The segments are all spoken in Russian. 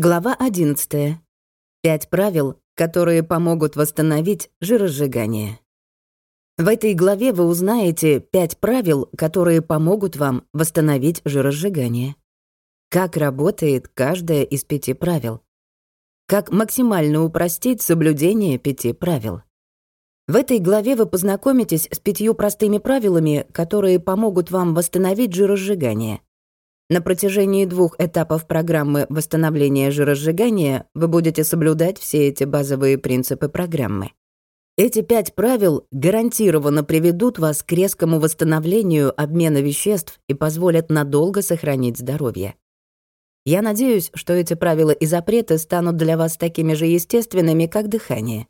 Глава 11. Пять правил, которые помогут восстановить жиросжигание. В этой главе вы узнаете пять правил, которые помогут вам восстановить жиросжигание. Как работает каждое из пяти правил. Как максимально упростить соблюдение пяти правил. В этой главе вы познакомитесь с пятью простыми правилами, которые помогут вам восстановить жиросжигание — на протяжении двух этапов программы восстановления жиросжигания вы будете соблюдать все эти базовые принципы программы. Эти пять правил гарантированно приведут вас к резкому восстановлению обмена веществ и позволят надолго сохранить здоровье. Я надеюсь, что эти правила и запреты станут для вас такими же естественными, как дыхание.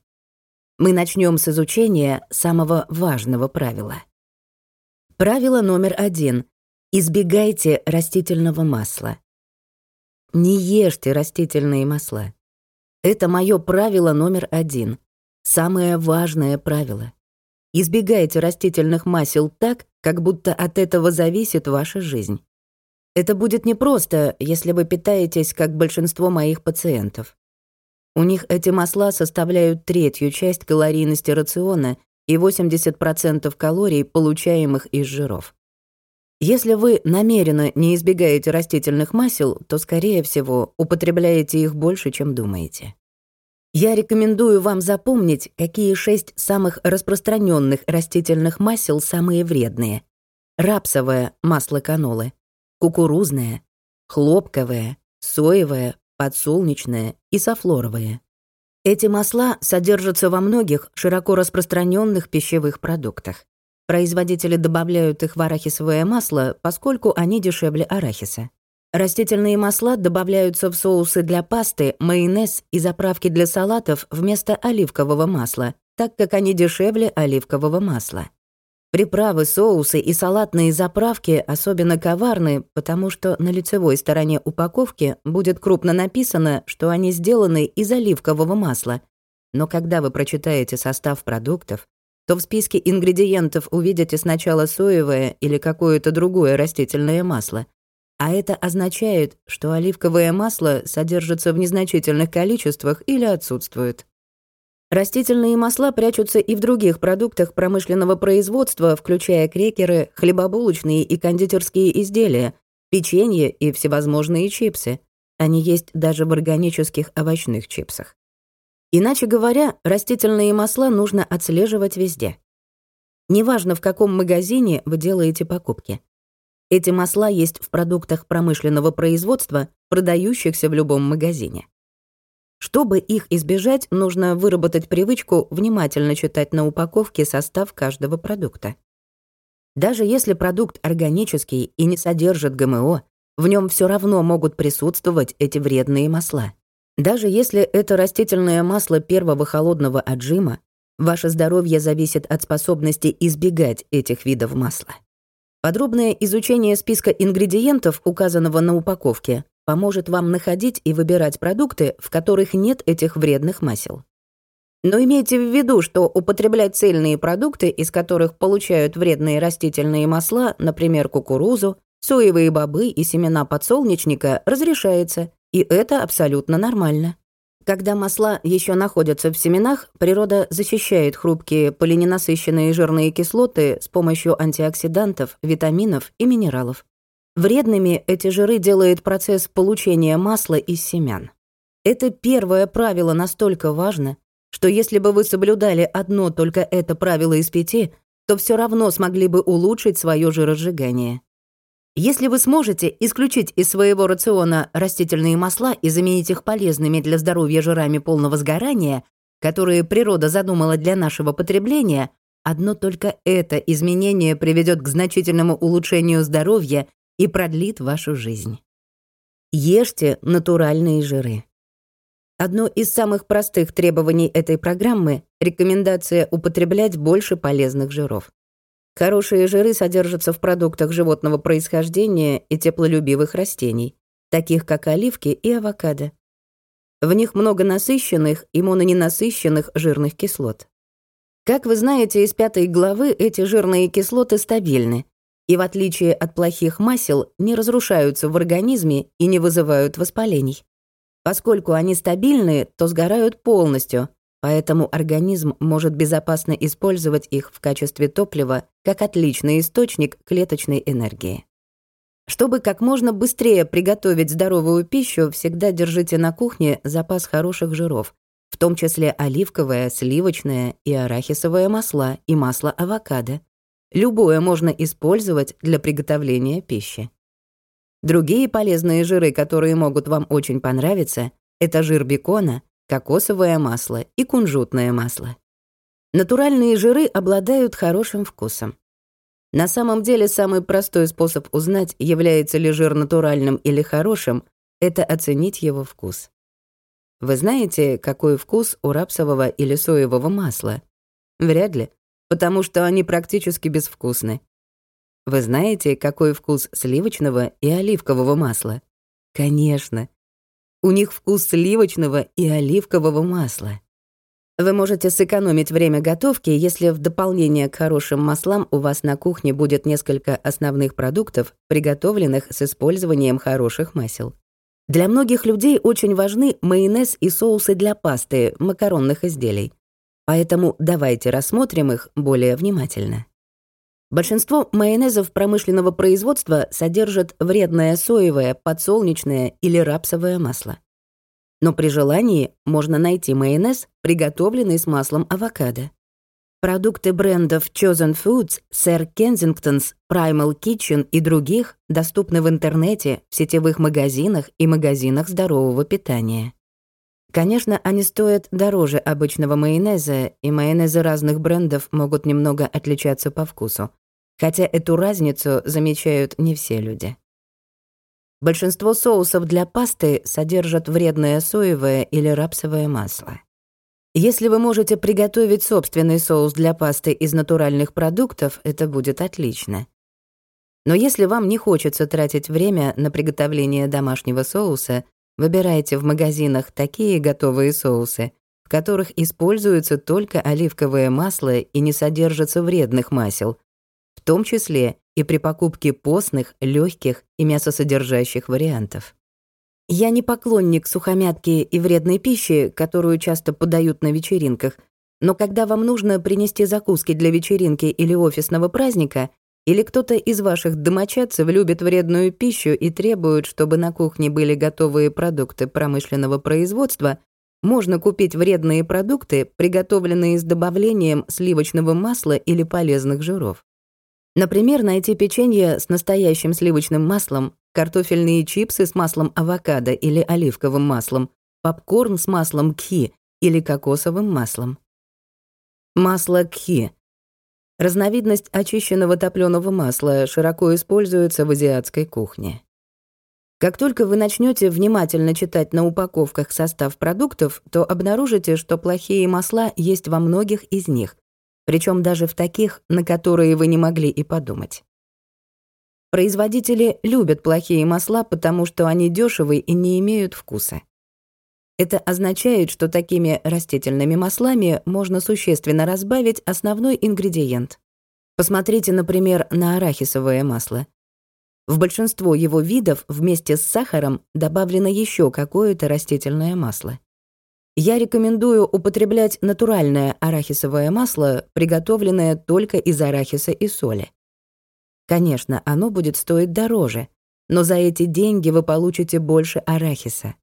Мы начнем с изучения самого важного правила. Правило номер один Избегайте растительного масла. Не ешьте растительные масла. Это мое правило номер один. Самое важное правило. Избегайте растительных масел так, как будто от этого зависит ваша жизнь. Это будет непросто, если вы питаетесь, как большинство моих пациентов. У них эти масла составляют третью часть калорийности рациона и 80% калорий, получаемых из жиров. Если вы намеренно не избегаете растительных масел, то, скорее всего, употребляете их больше, чем думаете. Я рекомендую вам запомнить, какие шесть самых распространенных растительных масел самые вредные. Рапсовое масло канолы, кукурузное, хлопковое, соевое, подсолнечное и софлоровое. Эти масла содержатся во многих широко распространенных пищевых продуктах. Производители добавляют их в арахисовое масло, поскольку они дешевле арахиса. Растительные масла добавляются в соусы для пасты, майонез и заправки для салатов вместо оливкового масла, так как они дешевле оливкового масла. Приправы, соусы и салатные заправки особенно коварны, потому что на лицевой стороне упаковки будет крупно написано, что они сделаны из оливкового масла. Но когда вы прочитаете состав продуктов, то в списке ингредиентов увидите сначала соевое или какое-то другое растительное масло. А это означает, что оливковое масло содержится в незначительных количествах или отсутствует. Растительные масла прячутся и в других продуктах промышленного производства, включая крекеры, хлебобулочные и кондитерские изделия, печенье и всевозможные чипсы. Они есть даже в органических овощных чипсах. Иначе говоря, растительные масла нужно отслеживать везде. Неважно, в каком магазине вы делаете покупки. Эти масла есть в продуктах промышленного производства, продающихся в любом магазине. Чтобы их избежать, нужно выработать привычку внимательно читать на упаковке состав каждого продукта. Даже если продукт органический и не содержит ГМО, в нем все равно могут присутствовать эти вредные масла. Даже если это растительное масло первого холодного отжима, ваше здоровье зависит от способности избегать этих видов масла. Подробное изучение списка ингредиентов, указанного на упаковке, поможет вам находить и выбирать продукты, в которых нет этих вредных масел. Но имейте в виду, что употреблять цельные продукты, из которых получают вредные растительные масла, например, кукурузу, соевые бобы и семена подсолнечника, разрешается, и это абсолютно нормально. Когда масла еще находятся в семенах, природа защищает хрупкие полиненасыщенные жирные кислоты с помощью антиоксидантов, витаминов и минералов. Вредными эти жиры делает процесс получения масла из семян. Это первое правило настолько важно, что если бы вы соблюдали одно только это правило из пяти, то все равно смогли бы улучшить свое жиросжигание. Если вы сможете исключить из своего рациона растительные масла и заменить их полезными для здоровья жирами полного сгорания, которые природа задумала для нашего потребления, одно только это изменение приведет к значительному улучшению здоровья и продлит вашу жизнь. Ешьте натуральные жиры. Одно из самых простых требований этой программы — рекомендация употреблять больше полезных жиров. Хорошие жиры содержатся в продуктах животного происхождения и теплолюбивых растений, таких как оливки и авокадо. В них много насыщенных и мононенасыщенных жирных кислот. Как вы знаете из пятой главы, эти жирные кислоты стабильны и, в отличие от плохих масел, не разрушаются в организме и не вызывают воспалений. Поскольку они стабильные, то сгорают полностью, поэтому организм может безопасно использовать их в качестве топлива как отличный источник клеточной энергии. Чтобы как можно быстрее приготовить здоровую пищу, всегда держите на кухне запас хороших жиров, в том числе оливковое, сливочное и арахисовое масла и масло авокадо. Любое можно использовать для приготовления пищи. Другие полезные жиры, которые могут вам очень понравиться, это жир бекона, кокосовое масло и кунжутное масло. Натуральные жиры обладают хорошим вкусом. На самом деле самый простой способ узнать, является ли жир натуральным или хорошим, это оценить его вкус. Вы знаете, какой вкус у рапсового или соевого масла? Вряд ли, потому что они практически безвкусны. Вы знаете, какой вкус сливочного и оливкового масла? Конечно. У них вкус сливочного и оливкового масла. Вы можете сэкономить время готовки, если в дополнение к хорошим маслам у вас на кухне будет несколько основных продуктов, приготовленных с использованием хороших масел. Для многих людей очень важны майонез и соусы для пасты, макаронных изделий. Поэтому давайте рассмотрим их более внимательно. Большинство майонезов промышленного производства содержат вредное соевое, подсолнечное или рапсовое масло. Но при желании можно найти майонез, приготовленный с маслом авокадо. Продукты брендов Chosen Foods, Sir Kensington's, Primal Kitchen и других доступны в интернете, в сетевых магазинах и магазинах здорового питания. Конечно, они стоят дороже обычного майонеза, и майонезы разных брендов могут немного отличаться по вкусу. Хотя эту разницу замечают не все люди. Большинство соусов для пасты содержат вредное соевое или рапсовое масло. Если вы можете приготовить собственный соус для пасты из натуральных продуктов, это будет отлично. Но если вам не хочется тратить время на приготовление домашнего соуса, выбирайте в магазинах такие готовые соусы, в которых используется только оливковое масло и не содержится вредных масел, в том числе и при покупке постных, легких и мясосодержащих вариантов. Я не поклонник сухомятки и вредной пищи, которую часто подают на вечеринках, но когда вам нужно принести закуски для вечеринки или офисного праздника, или кто-то из ваших домочадцев любит вредную пищу и требует, чтобы на кухне были готовые продукты промышленного производства, можно купить вредные продукты, приготовленные с добавлением сливочного масла или полезных жиров. Например, найти печенье с настоящим сливочным маслом, картофельные чипсы с маслом авокадо или оливковым маслом, попкорн с маслом кхи или кокосовым маслом. Масло кхи. Разновидность очищенного топленого масла широко используется в азиатской кухне. Как только вы начнете внимательно читать на упаковках состав продуктов, то обнаружите, что плохие масла есть во многих из них, причем даже в таких, на которые вы не могли и подумать. Производители любят плохие масла, потому что они дешевые и не имеют вкуса. Это означает, что такими растительными маслами можно существенно разбавить основной ингредиент. Посмотрите, например, на арахисовое масло. В большинство его видов вместе с сахаром добавлено еще какое-то растительное масло. Я рекомендую употреблять натуральное арахисовое масло, приготовленное только из арахиса и соли. Конечно, оно будет стоить дороже, но за эти деньги вы получите больше арахиса.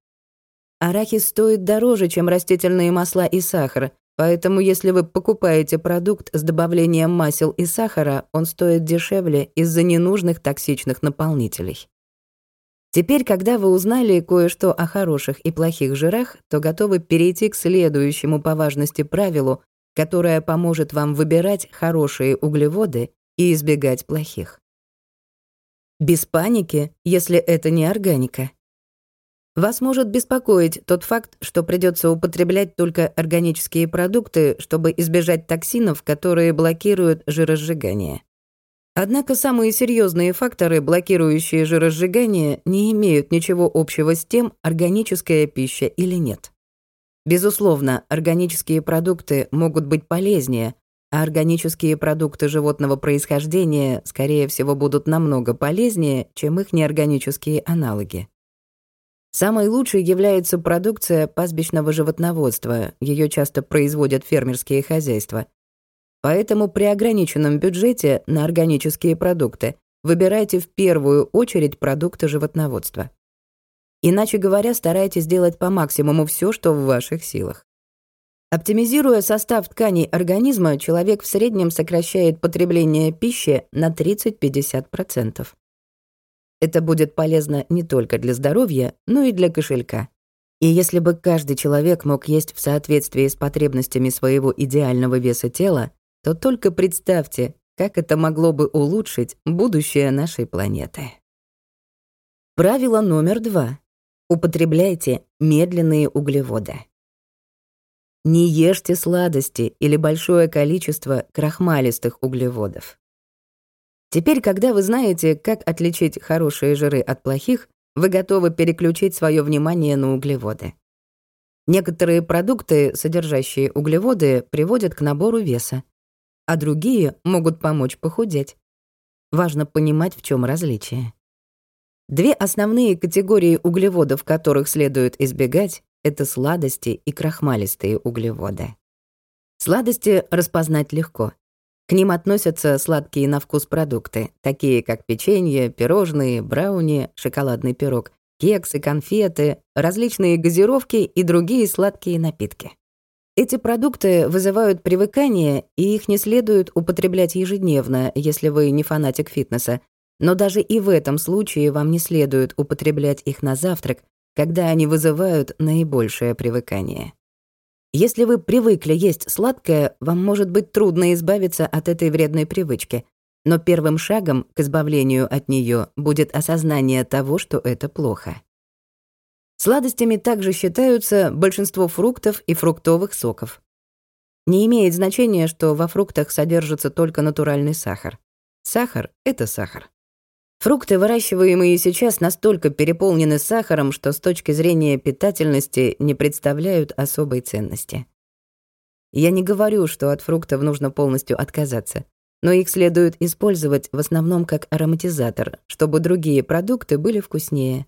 Арахис стоит дороже, чем растительные масла и сахар, поэтому если вы покупаете продукт с добавлением масел и сахара, он стоит дешевле из-за ненужных токсичных наполнителей. Теперь, когда вы узнали кое-что о хороших и плохих жирах, то готовы перейти к следующему по важности правилу, которое поможет вам выбирать хорошие углеводы и избегать плохих. Без паники, если это не органика. Вас может беспокоить тот факт, что придется употреблять только органические продукты, чтобы избежать токсинов, которые блокируют жиросжигание. Однако самые серьезные факторы, блокирующие жиросжигание, не имеют ничего общего с тем, органическая пища или нет. Безусловно, органические продукты могут быть полезнее, а органические продукты животного происхождения, скорее всего, будут намного полезнее, чем их неорганические аналоги. Самой лучшей является продукция пастбищного животноводства, ее часто производят фермерские хозяйства. Поэтому при ограниченном бюджете на органические продукты выбирайте в первую очередь продукты животноводства. Иначе говоря, старайтесь сделать по максимуму все, что в ваших силах. Оптимизируя состав тканей организма, человек в среднем сокращает потребление пищи на 30-50%. Это будет полезно не только для здоровья, но и для кошелька. И если бы каждый человек мог есть в соответствии с потребностями своего идеального веса тела, то только представьте, как это могло бы улучшить будущее нашей планеты. Правило номер два. Употребляйте медленные углеводы. Не ешьте сладости или большое количество крахмалистых углеводов. Теперь, когда вы знаете, как отличить хорошие жиры от плохих, вы готовы переключить свое внимание на углеводы. Некоторые продукты, содержащие углеводы, приводят к набору веса, а другие могут помочь похудеть. Важно понимать, в чем различие. Две основные категории углеводов, которых следует избегать, это сладости и крахмалистые углеводы. Сладости распознать легко. К ним относятся сладкие на вкус продукты, такие как печенье, пирожные, брауни, шоколадный пирог, кексы, конфеты, различные газировки и другие сладкие напитки. Эти продукты вызывают привыкание, и их не следует употреблять ежедневно, если вы не фанатик фитнеса, но даже и в этом случае вам не следует употреблять их на завтрак, когда они вызывают наибольшее привыкание. Если вы привыкли есть сладкое, вам может быть трудно избавиться от этой вредной привычки, но первым шагом к избавлению от нее будет осознание того, что это плохо. Сладостями также считаются большинство фруктов и фруктовых соков. Не имеет значения, что во фруктах содержится только натуральный сахар. Сахар — это сахар. Фрукты, выращиваемые сейчас, настолько переполнены сахаром, что с точки зрения питательности не представляют особой ценности. Я не говорю, что от фруктов нужно полностью отказаться, но их следует использовать в основном как ароматизатор, чтобы другие продукты были вкуснее.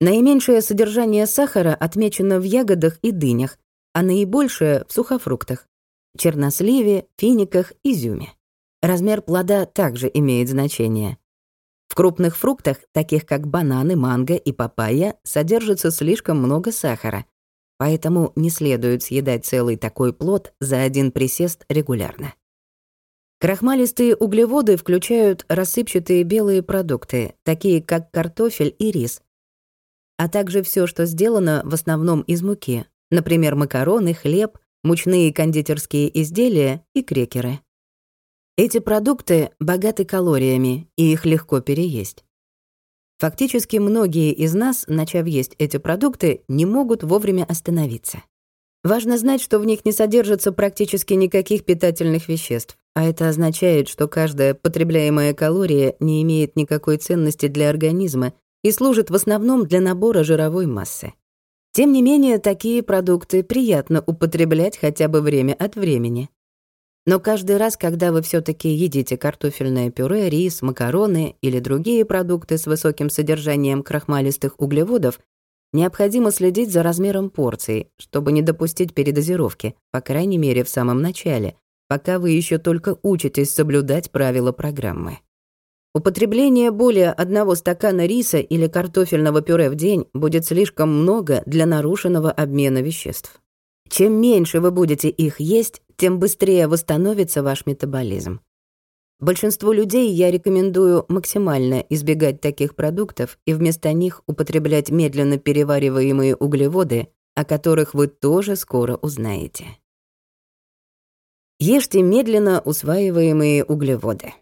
Наименьшее содержание сахара отмечено в ягодах и дынях, а наибольшее — в сухофруктах — черносливе, финиках, изюме. Размер плода также имеет значение. Крупных фруктах, таких как бананы, манго и папайя, содержится слишком много сахара, поэтому не следует съедать целый такой плод за один присест регулярно. Крахмалистые углеводы включают рассыпчатые белые продукты, такие как картофель и рис, а также все, что сделано в основном из муки, например, макароны, хлеб, мучные кондитерские изделия и крекеры. Эти продукты богаты калориями, и их легко переесть. Фактически многие из нас, начав есть эти продукты, не могут вовремя остановиться. Важно знать, что в них не содержится практически никаких питательных веществ, а это означает, что каждая потребляемая калория не имеет никакой ценности для организма и служит в основном для набора жировой массы. Тем не менее, такие продукты приятно употреблять хотя бы время от времени. Но каждый раз, когда вы все таки едите картофельное пюре, рис, макароны или другие продукты с высоким содержанием крахмалистых углеводов, необходимо следить за размером порции, чтобы не допустить передозировки, по крайней мере, в самом начале, пока вы еще только учитесь соблюдать правила программы. Употребление более одного стакана риса или картофельного пюре в день будет слишком много для нарушенного обмена веществ. Чем меньше вы будете их есть, тем быстрее восстановится ваш метаболизм. Большинству людей я рекомендую максимально избегать таких продуктов и вместо них употреблять медленно перевариваемые углеводы, о которых вы тоже скоро узнаете. Ешьте медленно усваиваемые углеводы.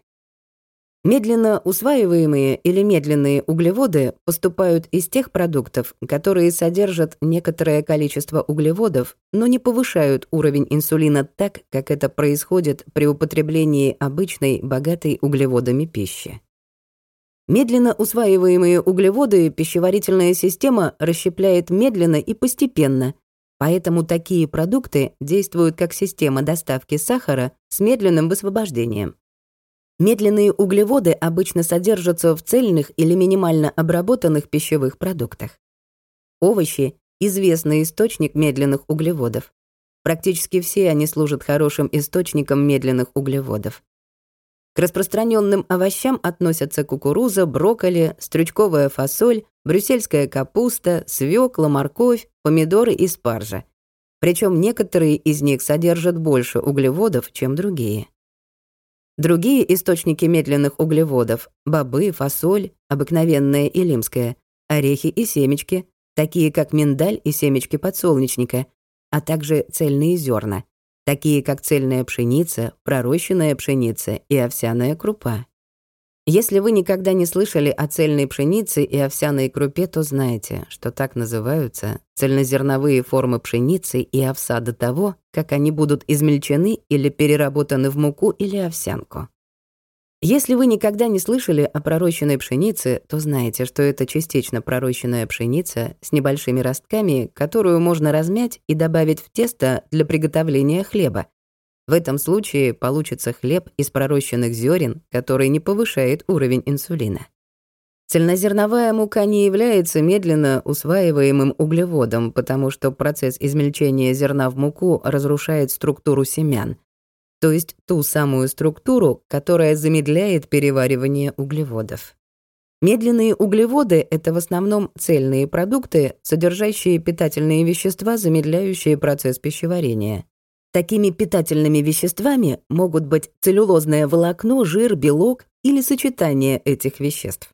Медленно усваиваемые или медленные углеводы поступают из тех продуктов, которые содержат некоторое количество углеводов, но не повышают уровень инсулина так, как это происходит при употреблении обычной, богатой углеводами пищи. Медленно усваиваемые углеводы пищеварительная система расщепляет медленно и постепенно, поэтому такие продукты действуют как система доставки сахара с медленным высвобождением. Медленные углеводы обычно содержатся в цельных или минимально обработанных пищевых продуктах. Овощи — известный источник медленных углеводов. Практически все они служат хорошим источником медленных углеводов. К распространенным овощам относятся кукуруза, брокколи, стручковая фасоль, брюссельская капуста, свекла, морковь, помидоры и спаржа. Причем некоторые из них содержат больше углеводов, чем другие. Другие источники медленных углеводов — бобы, фасоль, обыкновенная и лимская, орехи и семечки, такие как миндаль и семечки подсолнечника, а также цельные зерна, такие как цельная пшеница, пророщенная пшеница и овсяная крупа. Если вы никогда не слышали о цельной пшенице и овсяной крупе, то знаете, что так называются цельнозерновые формы пшеницы и овса до того, как они будут измельчены или переработаны в муку или овсянку. Если вы никогда не слышали о пророщенной пшенице, то знаете, что это частично пророщенная пшеница с небольшими ростками, которую можно размять и добавить в тесто для приготовления хлеба. В этом случае получится хлеб из пророщенных зерен, который не повышает уровень инсулина. Цельнозерновая мука не является медленно усваиваемым углеводом, потому что процесс измельчения зерна в муку разрушает структуру семян, то есть ту самую структуру, которая замедляет переваривание углеводов. Медленные углеводы — это в основном цельные продукты, содержащие питательные вещества, замедляющие процесс пищеварения. Такими питательными веществами могут быть целлюлозное волокно, жир, белок или сочетание этих веществ.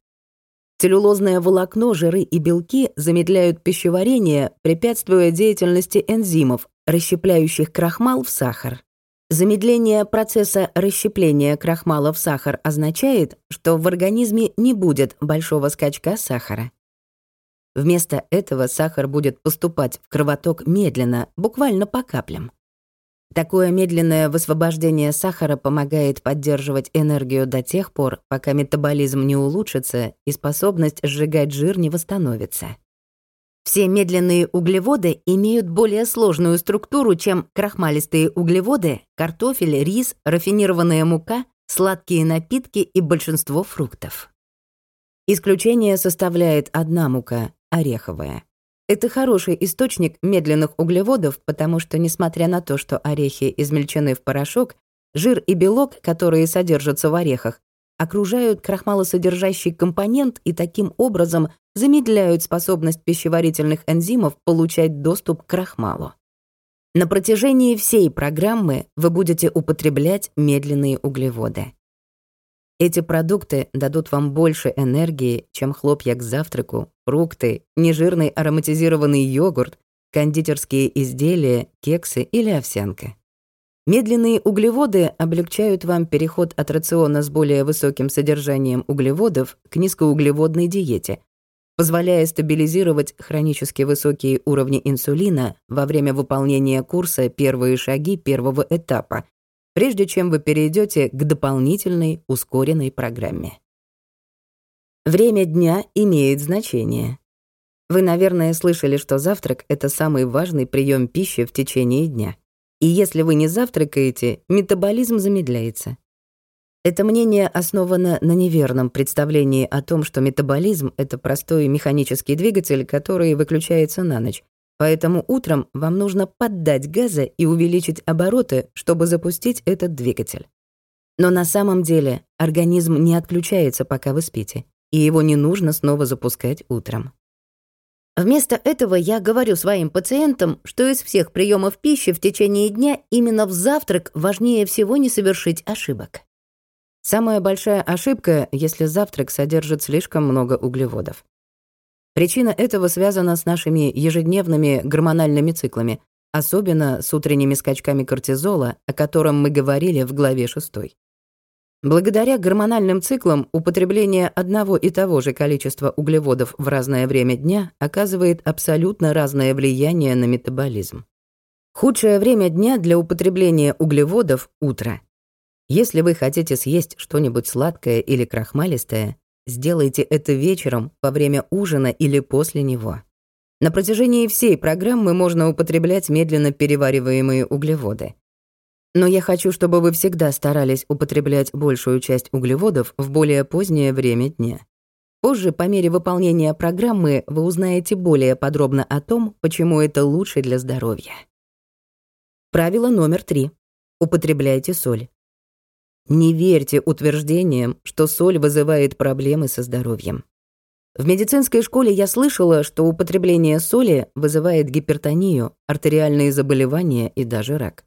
Целлюлозное волокно, жиры и белки замедляют пищеварение, препятствуя деятельности энзимов, расщепляющих крахмал в сахар. Замедление процесса расщепления крахмала в сахар означает, что в организме не будет большого скачка сахара. Вместо этого сахар будет поступать в кровоток медленно, буквально по каплям. Такое медленное высвобождение сахара помогает поддерживать энергию до тех пор, пока метаболизм не улучшится и способность сжигать жир не восстановится. Все медленные углеводы имеют более сложную структуру, чем крахмалистые углеводы, картофель, рис, рафинированная мука, сладкие напитки и большинство фруктов. Исключение составляет одна мука — ореховая. Это хороший источник медленных углеводов, потому что, несмотря на то, что орехи измельчены в порошок, жир и белок, которые содержатся в орехах, окружают крахмалосодержащий компонент и таким образом замедляют способность пищеварительных энзимов получать доступ к крахмалу. На протяжении всей программы вы будете употреблять медленные углеводы. Эти продукты дадут вам больше энергии, чем хлопья к завтраку, фрукты, нежирный ароматизированный йогурт, кондитерские изделия, кексы или овсянка. Медленные углеводы облегчают вам переход от рациона с более высоким содержанием углеводов к низкоуглеводной диете, позволяя стабилизировать хронически высокие уровни инсулина во время выполнения курса «Первые шаги первого этапа», прежде чем вы перейдете к дополнительной ускоренной программе. Время дня имеет значение. Вы, наверное, слышали, что завтрак — это самый важный прием пищи в течение дня. И если вы не завтракаете, метаболизм замедляется. Это мнение основано на неверном представлении о том, что метаболизм — это простой механический двигатель, который выключается на ночь. Поэтому утром вам нужно поддать газа и увеличить обороты, чтобы запустить этот двигатель. Но на самом деле организм не отключается, пока вы спите, и его не нужно снова запускать утром. Вместо этого я говорю своим пациентам, что из всех приемов пищи в течение дня именно в завтрак важнее всего не совершить ошибок. Самая большая ошибка, если завтрак содержит слишком много углеводов. Причина этого связана с нашими ежедневными гормональными циклами, особенно с утренними скачками кортизола, о котором мы говорили в главе 6. Благодаря гормональным циклам употребление одного и того же количества углеводов в разное время дня оказывает абсолютно разное влияние на метаболизм. Худшее время дня для употребления углеводов — утро. Если вы хотите съесть что-нибудь сладкое или крахмалистое, сделайте это вечером, во время ужина или после него. На протяжении всей программы можно употреблять медленно перевариваемые углеводы. Но я хочу, чтобы вы всегда старались употреблять большую часть углеводов в более позднее время дня. Позже, по мере выполнения программы, вы узнаете более подробно о том, почему это лучше для здоровья. Правило номер три. Употребляйте соль. Не верьте утверждениям, что соль вызывает проблемы со здоровьем. В медицинской школе я слышала, что употребление соли вызывает гипертонию, артериальные заболевания и даже рак.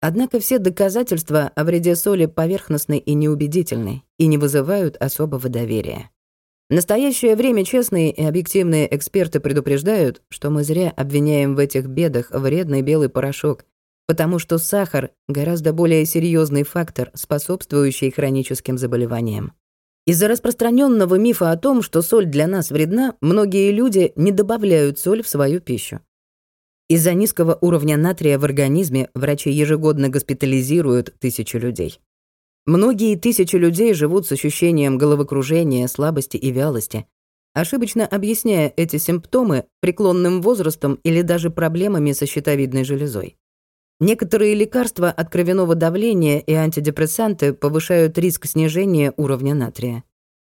Однако все доказательства о вреде соли поверхностны и неубедительны и не вызывают особого доверия. В настоящее время честные и объективные эксперты предупреждают, что мы зря обвиняем в этих бедах вредный белый порошок, потому что сахар — гораздо более серьезный фактор, способствующий хроническим заболеваниям. Из-за распространенного мифа о том, что соль для нас вредна, многие люди не добавляют соль в свою пищу. Из-за низкого уровня натрия в организме врачи ежегодно госпитализируют тысячи людей. Многие тысячи людей живут с ощущением головокружения, слабости и вялости, ошибочно объясняя эти симптомы преклонным возрастом или даже проблемами со щитовидной железой. Некоторые лекарства от кровяного давления и антидепрессанты повышают риск снижения уровня натрия.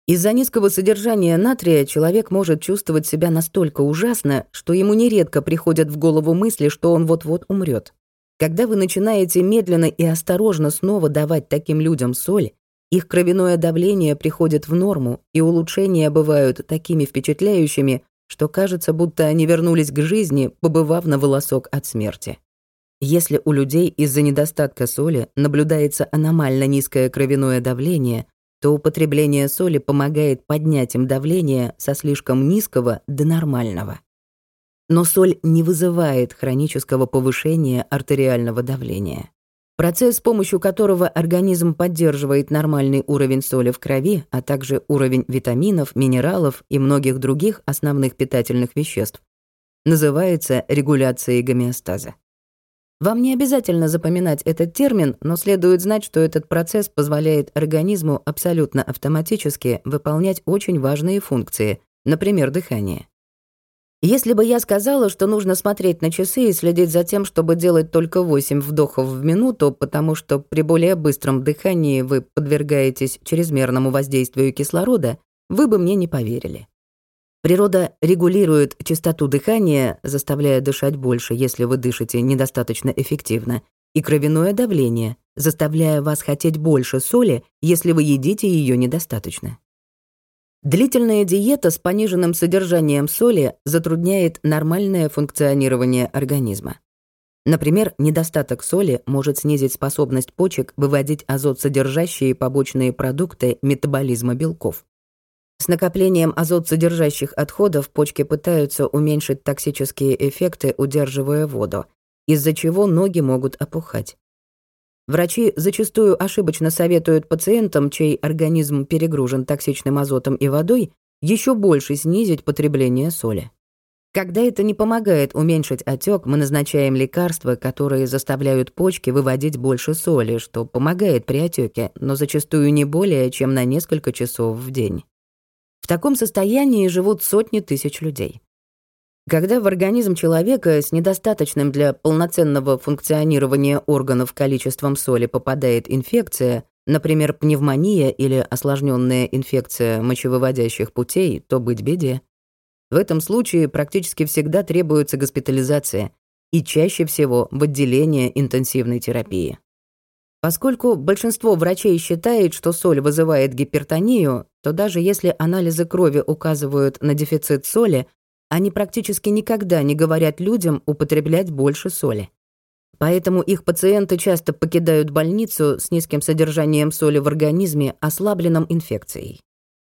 Из-за низкого содержания натрия человек может чувствовать себя настолько ужасно, что ему нередко приходят в голову мысли, что он вот-вот умрет. Когда вы начинаете медленно и осторожно снова давать таким людям соль, их кровяное давление приходит в норму, и улучшения бывают такими впечатляющими, что кажется, будто они вернулись к жизни, побывав на волосок от смерти. Если у людей из-за недостатка соли наблюдается аномально низкое кровяное давление, то употребление соли помогает поднять им давление со слишком низкого до нормального. Но соль не вызывает хронического повышения артериального давления. Процесс, с помощью которого организм поддерживает нормальный уровень соли в крови, а также уровень витаминов, минералов и многих других основных питательных веществ, называется регуляцией гомеостаза. Вам не обязательно запоминать этот термин, но следует знать, что этот процесс позволяет организму абсолютно автоматически выполнять очень важные функции, например, дыхание. Если бы я сказала, что нужно смотреть на часы и следить за тем, чтобы делать только 8 вдохов в минуту, потому что при более быстром дыхании вы подвергаетесь чрезмерному воздействию кислорода, вы бы мне не поверили. Природа регулирует частоту дыхания, заставляя дышать больше, если вы дышите недостаточно эффективно, и кровяное давление, заставляя вас хотеть больше соли, если вы едите ее недостаточно. Длительная диета с пониженным содержанием соли затрудняет нормальное функционирование организма. Например, недостаток соли может снизить способность почек выводить азот-содержащие побочные продукты метаболизма белков. С накоплением азот-содержащих отходов почки пытаются уменьшить токсические эффекты, удерживая воду, из-за чего ноги могут опухать. Врачи зачастую ошибочно советуют пациентам, чей организм перегружен токсичным азотом и водой, еще больше снизить потребление соли. Когда это не помогает уменьшить отек, мы назначаем лекарства, которые заставляют почки выводить больше соли, что помогает при отеке, но зачастую не более чем на несколько часов в день. Таком состоянии живут сотни тысяч людей. Когда в организм человека с недостаточным для полноценного функционирования органов количеством соли попадает инфекция, например, пневмония или осложненная инфекция мочевыводящих путей, то быть беде. В этом случае практически всегда требуется госпитализация и чаще всего в отделение интенсивной терапии. Поскольку большинство врачей считает, что соль вызывает гипертонию, то даже если анализы крови указывают на дефицит соли, они практически никогда не говорят людям употреблять больше соли. Поэтому их пациенты часто покидают больницу с низким содержанием соли в организме, ослабленном инфекцией.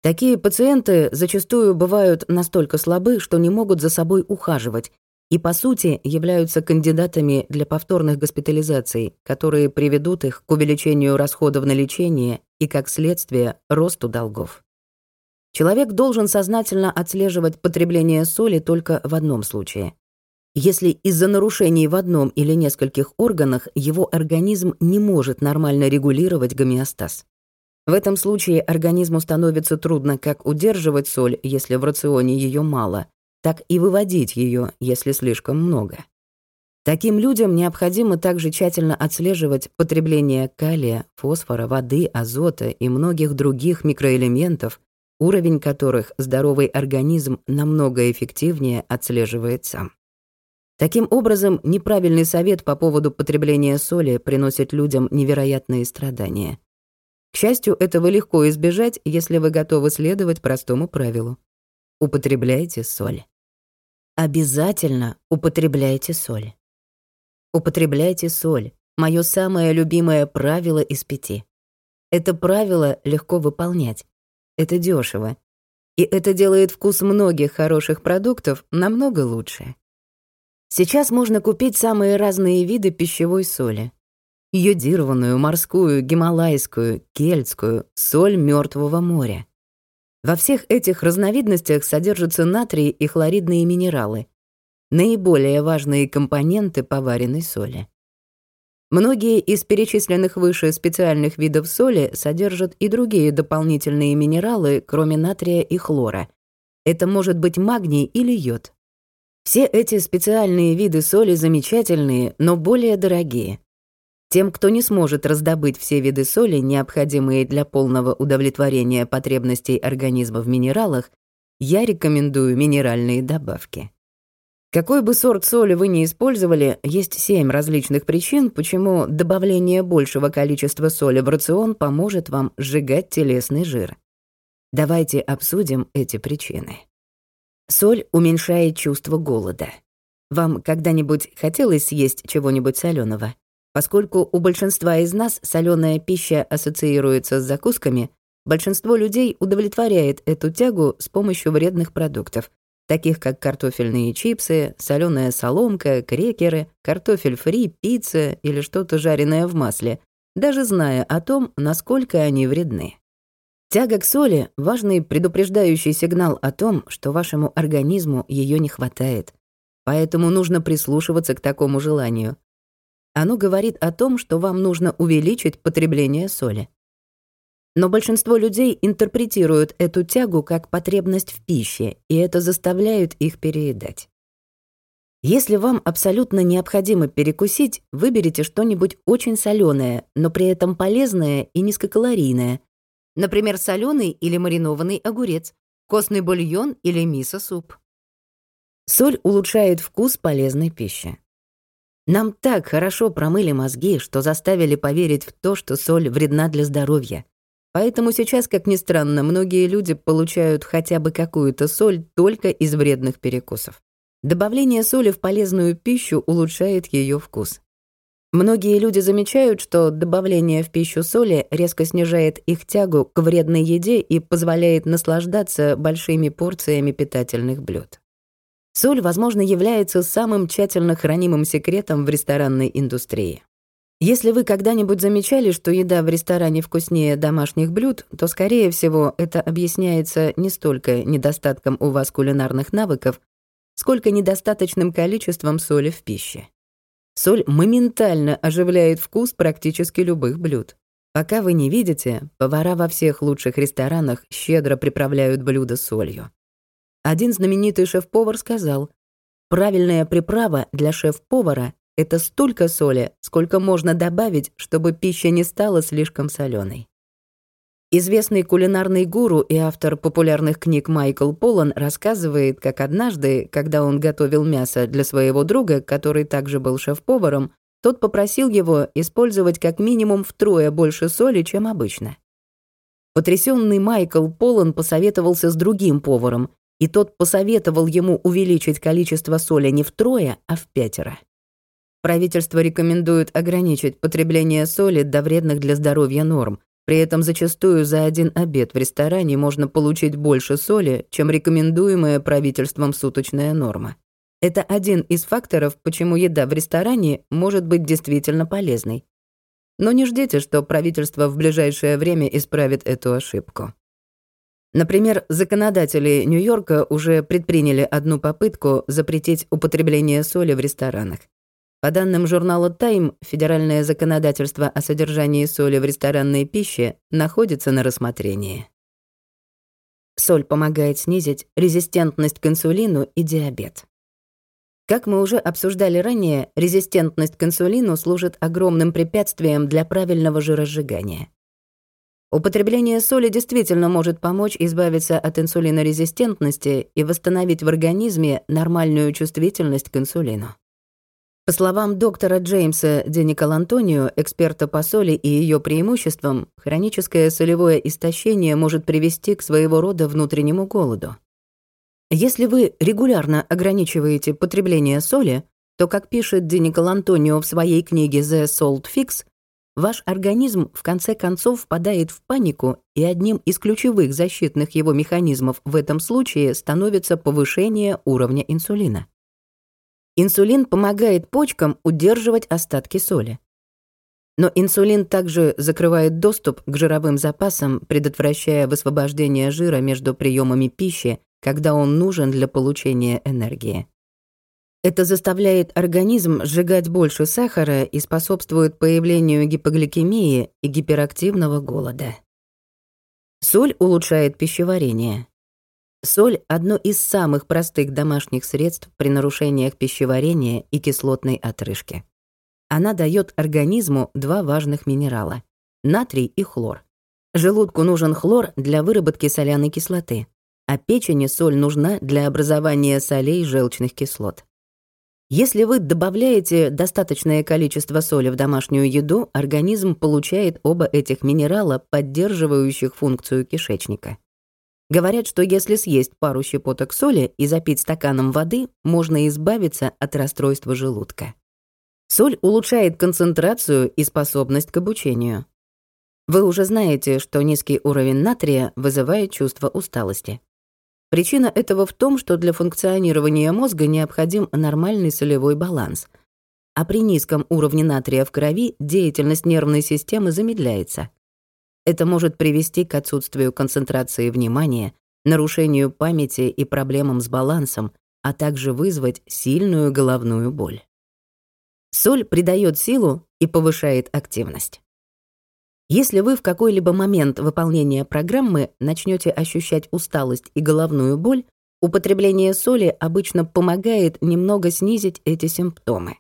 Такие пациенты зачастую бывают настолько слабы, что не могут за собой ухаживать и, по сути, являются кандидатами для повторных госпитализаций, которые приведут их к увеличению расходов на лечение и, как следствие, росту долгов. Человек должен сознательно отслеживать потребление соли только в одном случае. Если из-за нарушений в одном или нескольких органах его организм не может нормально регулировать гомеостаз. В этом случае организму становится трудно как удерживать соль, если в рационе ее мало, так и выводить ее, если слишком много. Таким людям необходимо также тщательно отслеживать потребление калия, фосфора, воды, азота и многих других микроэлементов, уровень которых здоровый организм намного эффективнее отслеживает сам. Таким образом, неправильный совет по поводу потребления соли приносит людям невероятные страдания. К счастью, этого легко избежать, если вы готовы следовать простому правилу. Употребляйте соль. Обязательно употребляйте соль. Употребляйте соль. Моё самое любимое правило из пяти. Это правило легко выполнять. Это дёшево. И это делает вкус многих хороших продуктов намного лучше. Сейчас можно купить самые разные виды пищевой соли. Йодированную, морскую, гималайскую, кельтскую, соль Мертвого моря. Во всех этих разновидностях содержатся натрий и хлоридные минералы, наиболее важные компоненты поваренной соли. Многие из перечисленных выше специальных видов соли содержат и другие дополнительные минералы, кроме натрия и хлора. Это может быть магний или йод. Все эти специальные виды соли замечательные, но более дорогие. Тем, кто не сможет раздобыть все виды соли, необходимые для полного удовлетворения потребностей организма в минералах, я рекомендую минеральные добавки. Какой бы сорт соли вы ни использовали, есть семь различных причин, почему добавление большего количества соли в рацион поможет вам сжигать телесный жир. Давайте обсудим эти причины. Соль уменьшает чувство голода. Вам когда-нибудь хотелось съесть чего-нибудь соленого? Поскольку у большинства из нас соленая пища ассоциируется с закусками, большинство людей удовлетворяет эту тягу с помощью вредных продуктов, таких как картофельные чипсы, соленая соломка, крекеры, картофель фри, пицца или что-то жареное в масле, даже зная о том, насколько они вредны. Тяга к соли — важный предупреждающий сигнал о том, что вашему организму ее не хватает. Поэтому нужно прислушиваться к такому желанию. Оно говорит о том, что вам нужно увеличить потребление соли. Но большинство людей интерпретируют эту тягу как потребность в пище, и это заставляет их переедать. Если вам абсолютно необходимо перекусить, выберите что-нибудь очень соленое, но при этом полезное и низкокалорийное, Например, соленый или маринованный огурец, костный бульон или мисо-суп. Соль улучшает вкус полезной пищи. Нам так хорошо промыли мозги, что заставили поверить в то, что соль вредна для здоровья. Поэтому сейчас, как ни странно, многие люди получают хотя бы какую-то соль только из вредных перекусов. Добавление соли в полезную пищу улучшает ее вкус. Многие люди замечают, что добавление в пищу соли резко снижает их тягу к вредной еде и позволяет наслаждаться большими порциями питательных блюд. Соль, возможно, является самым тщательно хранимым секретом в ресторанной индустрии. Если вы когда-нибудь замечали, что еда в ресторане вкуснее домашних блюд, то, скорее всего, это объясняется не столько недостатком у вас кулинарных навыков, сколько недостаточным количеством соли в пище. Соль моментально оживляет вкус практически любых блюд. Пока вы не видите, повара во всех лучших ресторанах щедро приправляют блюда солью. Один знаменитый шеф-повар сказал, «Правильная приправа для шеф-повара — это столько соли, сколько можно добавить, чтобы пища не стала слишком соленой. Известный кулинарный гуру и автор популярных книг Майкл Полан рассказывает, как однажды, когда он готовил мясо для своего друга, который также был шеф-поваром, тот попросил его использовать как минимум втрое больше соли, чем обычно. Потрясенный Майкл Полан посоветовался с другим поваром, и тот посоветовал ему увеличить количество соли не втрое, а в пятеро. Правительство рекомендует ограничить потребление соли до вредных для здоровья норм, при этом зачастую за один обед в ресторане можно получить больше соли, чем рекомендуемая правительством суточная норма. Это один из факторов, почему еда в ресторане может быть действительно полезной. Но не ждите, что правительство в ближайшее время исправит эту ошибку. Например, законодатели Нью-Йорка уже предприняли одну попытку запретить употребление соли в ресторанах. По данным журнала Time, федеральное законодательство о содержании соли в ресторанной пище находится на рассмотрении. Соль помогает снизить резистентность к инсулину и диабет. Как мы уже обсуждали ранее, резистентность к инсулину служит огромным препятствием для правильного жиросжигания. Употребление соли действительно может помочь избавиться от инсулинорезистентности и восстановить в организме нормальную чувствительность к инсулину. По словам доктора Джеймса Деникал Антонио, эксперта по соли и ее преимуществам, хроническое солевое истощение может привести к своего рода внутреннему голоду. Если вы регулярно ограничиваете потребление соли, то, как пишет Деникал Антонио в своей книге «The Salt Fix», ваш организм в конце концов впадает в панику, и одним из ключевых защитных его механизмов в этом случае становится повышение уровня инсулина. Инсулин помогает почкам удерживать остатки соли. Но инсулин также закрывает доступ к жировым запасам, предотвращая высвобождение жира между приемами пищи, когда он нужен для получения энергии. Это заставляет организм сжигать больше сахара и способствует появлению гипогликемии и гиперактивного голода. Соль улучшает пищеварение. Соль – одно из самых простых домашних средств при нарушениях пищеварения и кислотной отрыжки. Она дает организму два важных минерала – натрий и хлор. Желудку нужен хлор для выработки соляной кислоты, а печени соль нужна для образования солей желчных кислот. Если вы добавляете достаточное количество соли в домашнюю еду, организм получает оба этих минерала, поддерживающих функцию кишечника. Говорят, что если съесть пару щепоток соли и запить стаканом воды, можно избавиться от расстройства желудка. Соль улучшает концентрацию и способность к обучению. Вы уже знаете, что низкий уровень натрия вызывает чувство усталости. Причина этого в том, что для функционирования мозга необходим нормальный солевой баланс. А при низком уровне натрия в крови деятельность нервной системы замедляется. Это может привести к отсутствию концентрации внимания, нарушению памяти и проблемам с балансом, а также вызвать сильную головную боль. Соль придает силу и повышает активность. Если вы в какой-либо момент выполнения программы начнете ощущать усталость и головную боль, употребление соли обычно помогает немного снизить эти симптомы.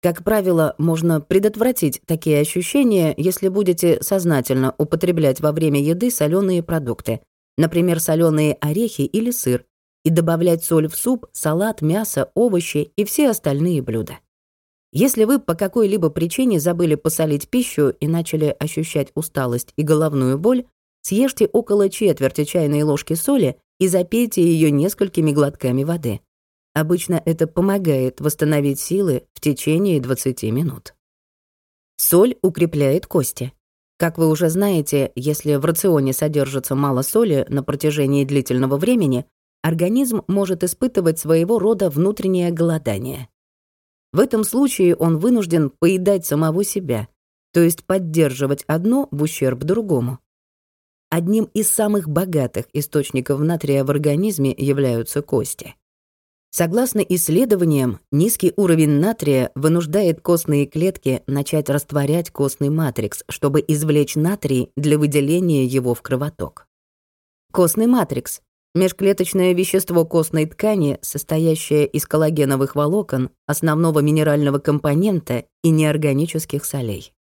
Как правило, можно предотвратить такие ощущения, если будете сознательно употреблять во время еды соленые продукты, например, соленые орехи или сыр, и добавлять соль в суп, салат, мясо, овощи и все остальные блюда. Если вы по какой-либо причине забыли посолить пищу и начали ощущать усталость и головную боль, съешьте около четверти чайной ложки соли и запейте ее несколькими глотками воды. Обычно это помогает восстановить силы в течение 20 минут. Соль укрепляет кости. Как вы уже знаете, если в рационе содержится мало соли на протяжении длительного времени, организм может испытывать своего рода внутреннее голодание. В этом случае он вынужден поедать самого себя, то есть поддерживать одно в ущерб другому. Одним из самых богатых источников натрия в организме являются кости. Согласно исследованиям, низкий уровень натрия вынуждает костные клетки начать растворять костный матрикс, чтобы извлечь натрий для выделения его в кровоток. Костный матрикс Межклеточное вещество костной ткани, состоящее из коллагеновых волокон, основного минерального компонента и неорганических солей.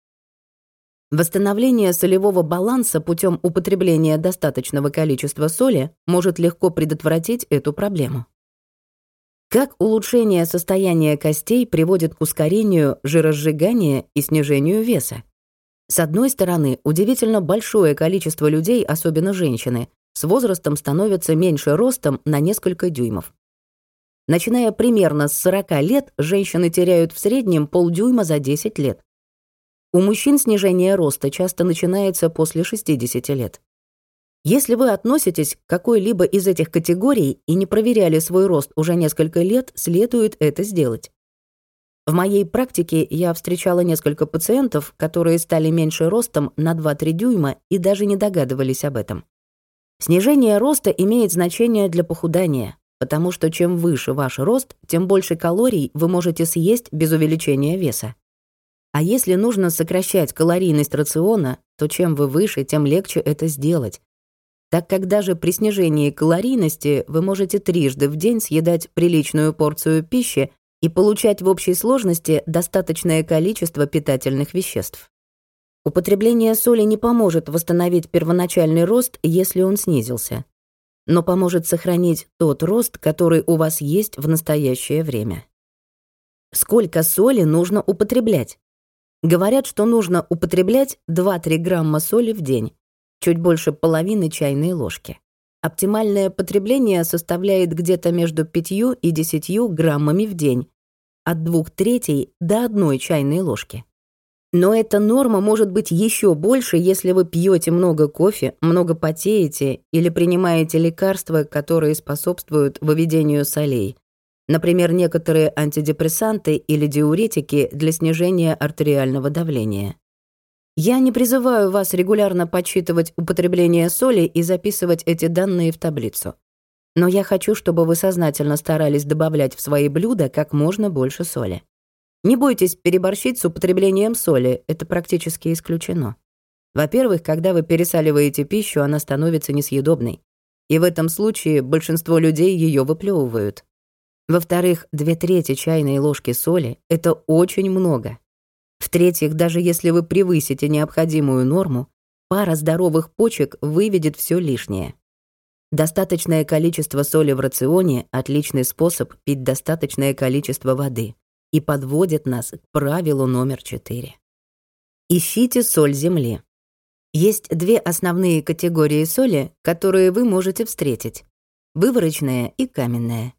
Восстановление солевого баланса путем употребления достаточного количества соли может легко предотвратить эту проблему. Как улучшение состояния костей приводит к ускорению жиросжигания и снижению веса? С одной стороны, удивительно большое количество людей, особенно женщины, с возрастом становятся меньше ростом на несколько дюймов. Начиная примерно с 40 лет, женщины теряют в среднем полдюйма за 10 лет. У мужчин снижение роста часто начинается после 60 лет. Если вы относитесь к какой-либо из этих категорий и не проверяли свой рост уже несколько лет, следует это сделать. В моей практике я встречала несколько пациентов, которые стали меньше ростом на 2-3 дюйма и даже не догадывались об этом. Снижение роста имеет значение для похудания, потому что чем выше ваш рост, тем больше калорий вы можете съесть без увеличения веса. А если нужно сокращать калорийность рациона, то чем вы выше, тем легче это сделать. Так как даже при снижении калорийности вы можете трижды в день съедать приличную порцию пищи и получать в общей сложности достаточное количество питательных веществ. Употребление соли не поможет восстановить первоначальный рост, если он снизился, но поможет сохранить тот рост, который у вас есть в настоящее время. Сколько соли нужно употреблять? Говорят, что нужно употреблять 2-3 грамма соли в день, чуть больше половины чайной ложки. Оптимальное потребление составляет где-то между 5 и 10 граммами в день, от 2 третей до 1 чайной ложки. Но эта норма может быть еще больше, если вы пьете много кофе, много потеете или принимаете лекарства, которые способствуют выведению солей. Например, некоторые антидепрессанты или диуретики для снижения артериального давления. Я не призываю вас регулярно подсчитывать употребление соли и записывать эти данные в таблицу. Но я хочу, чтобы вы сознательно старались добавлять в свои блюда как можно больше соли. Не бойтесь переборщить с употреблением соли, это практически исключено. Во-первых, когда вы пересаливаете пищу, она становится несъедобной. И в этом случае большинство людей ее выплевывают. Во-вторых, две трети чайной ложки соли — это очень много. В-третьих, даже если вы превысите необходимую норму, пара здоровых почек выведет все лишнее. Достаточное количество соли в рационе — отличный способ пить достаточное количество воды и подводит нас к правилу номер четыре. Ищите соль земли. Есть две основные категории соли, которые вы можете встретить — выворочная и каменная.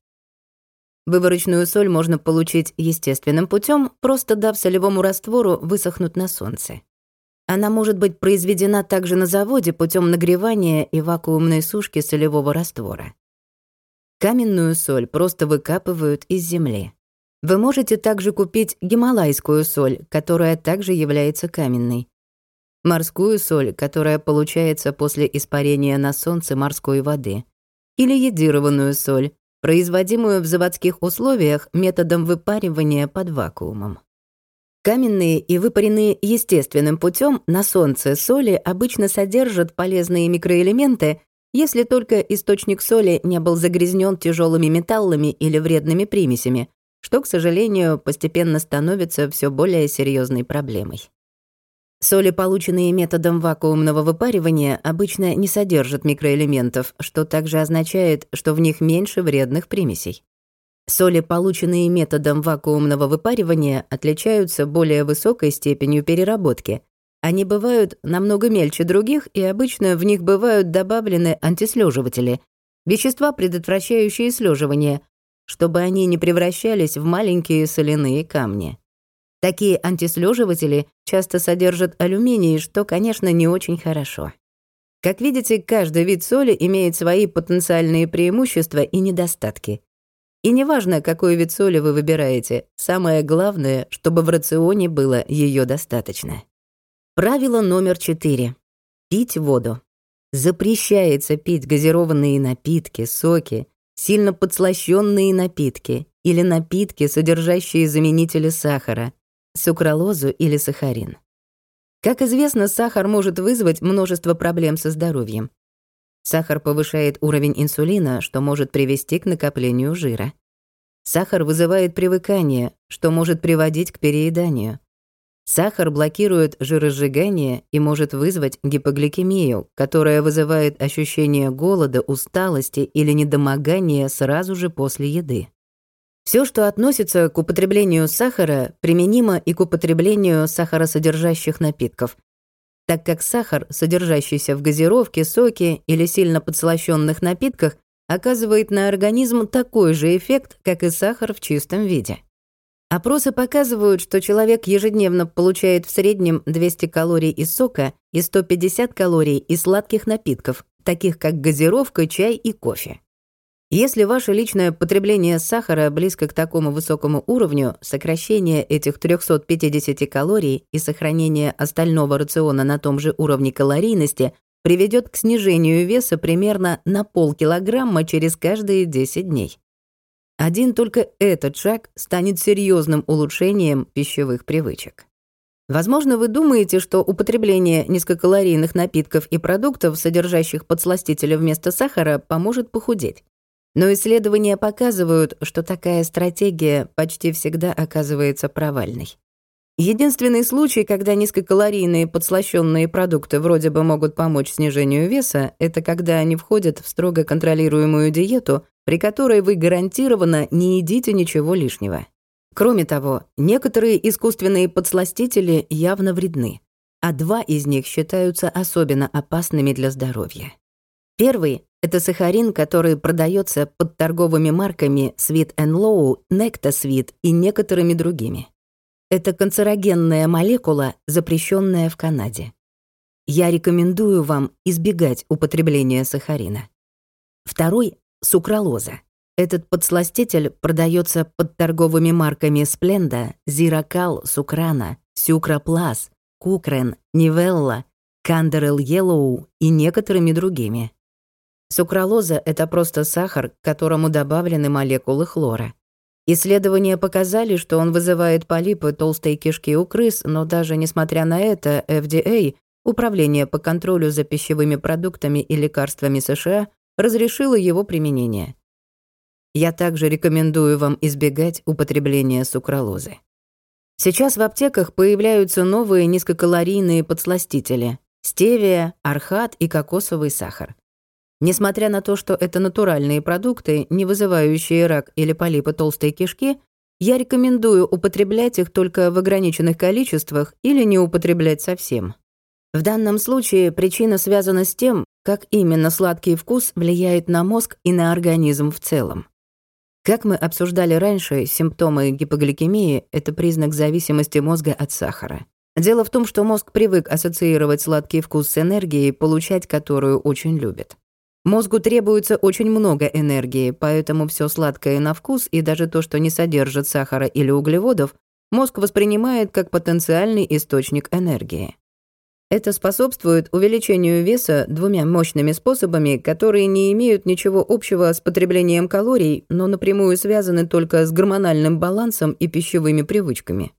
Выворочную соль можно получить естественным путем, просто дав солевому раствору высохнуть на солнце. Она может быть произведена также на заводе путем нагревания и вакуумной сушки солевого раствора. Каменную соль просто выкапывают из земли. Вы можете также купить гималайскую соль, которая также является каменной. Морскую соль, которая получается после испарения на солнце морской воды. Или йодированную соль, производимую в заводских условиях методом выпаривания под вакуумом. Каменные и выпаренные естественным путем на солнце соли обычно содержат полезные микроэлементы, если только источник соли не был загрязнен тяжелыми металлами или вредными примесями, что, к сожалению, постепенно становится все более серьезной проблемой. Соли, полученные методом вакуумного выпаривания, обычно не содержат микроэлементов, что также означает, что в них меньше вредных примесей. Соли, полученные методом вакуумного выпаривания, отличаются более высокой степенью переработки. Они бывают намного мельче других, и обычно в них бывают добавлены антислеживатели, вещества, предотвращающие слеживание, чтобы они не превращались в маленькие соляные камни. Такие антислеживатели часто содержат алюминий, что, конечно, не очень хорошо. Как видите, каждый вид соли имеет свои потенциальные преимущества и недостатки. И неважно, какой вид соли вы выбираете, самое главное, чтобы в рационе было ее достаточно. Правило номер четыре. Пить воду. Запрещается пить газированные напитки, соки, сильно подслащённые напитки или напитки, содержащие заменители сахара, сукралозу или сахарин. Как известно, сахар может вызвать множество проблем со здоровьем. Сахар повышает уровень инсулина, что может привести к накоплению жира. Сахар вызывает привыкание, что может приводить к перееданию. Сахар блокирует жиросжигание и может вызвать гипогликемию, которая вызывает ощущение голода, усталости или недомогания сразу же после еды. Все, что относится к употреблению сахара, применимо и к употреблению сахаросодержащих напитков, так как сахар, содержащийся в газировке, соке или сильно подслащённых напитках, оказывает на организм такой же эффект, как и сахар в чистом виде. Опросы показывают, что человек ежедневно получает в среднем 200 калорий из сока и 150 калорий из сладких напитков, таких как газировка, чай и кофе. Если ваше личное потребление сахара близко к такому высокому уровню, сокращение этих 350 калорий и сохранение остального рациона на том же уровне калорийности приведет к снижению веса примерно на полкилограмма через каждые 10 дней. Один только этот шаг станет серьезным улучшением пищевых привычек. Возможно, вы думаете, что употребление низкокалорийных напитков и продуктов, содержащих подсластители вместо сахара, поможет похудеть. Но исследования показывают, что такая стратегия почти всегда оказывается провальной. Единственный случай, когда низкокалорийные подслащённые продукты вроде бы могут помочь снижению веса, это когда они входят в строго контролируемую диету, при которой вы гарантированно не едите ничего лишнего. Кроме того, некоторые искусственные подсластители явно вредны, а два из них считаются особенно опасными для здоровья. Первый — это сахарин, который продается под торговыми марками Sweet and Low, Necta Sweet и некоторыми другими. Это канцерогенная молекула, запрещенная в Канаде. Я рекомендую вам избегать употребления сахарина. Второй — сукралоза. Этот подсластитель продается под торговыми марками Splenda, Ziracal, Сукрана, Сюкраплас, Кукрен, Нивелла, Кандерел Yellow и некоторыми другими. Сукралоза — это просто сахар, к которому добавлены молекулы хлора. Исследования показали, что он вызывает полипы толстой кишки у крыс, но даже несмотря на это, FDA, Управление по контролю за пищевыми продуктами и лекарствами США, разрешило его применение. Я также рекомендую вам избегать употребления сукралозы. Сейчас в аптеках появляются новые низкокалорийные подсластители – стевия, архат и кокосовый сахар. Несмотря на то, что это натуральные продукты, не вызывающие рак или полипы толстой кишки, я рекомендую употреблять их только в ограниченных количествах или не употреблять совсем. В данном случае причина связана с тем, как именно сладкий вкус влияет на мозг и на организм в целом. Как мы обсуждали раньше, симптомы гипогликемии — это признак зависимости мозга от сахара. Дело в том, что мозг привык ассоциировать сладкий вкус с энергией, получать которую очень любит. Мозгу требуется очень много энергии, поэтому все сладкое на вкус и даже то, что не содержит сахара или углеводов, мозг воспринимает как потенциальный источник энергии. Это способствует увеличению веса двумя мощными способами, которые не имеют ничего общего с потреблением калорий, но напрямую связаны только с гормональным балансом и пищевыми привычками.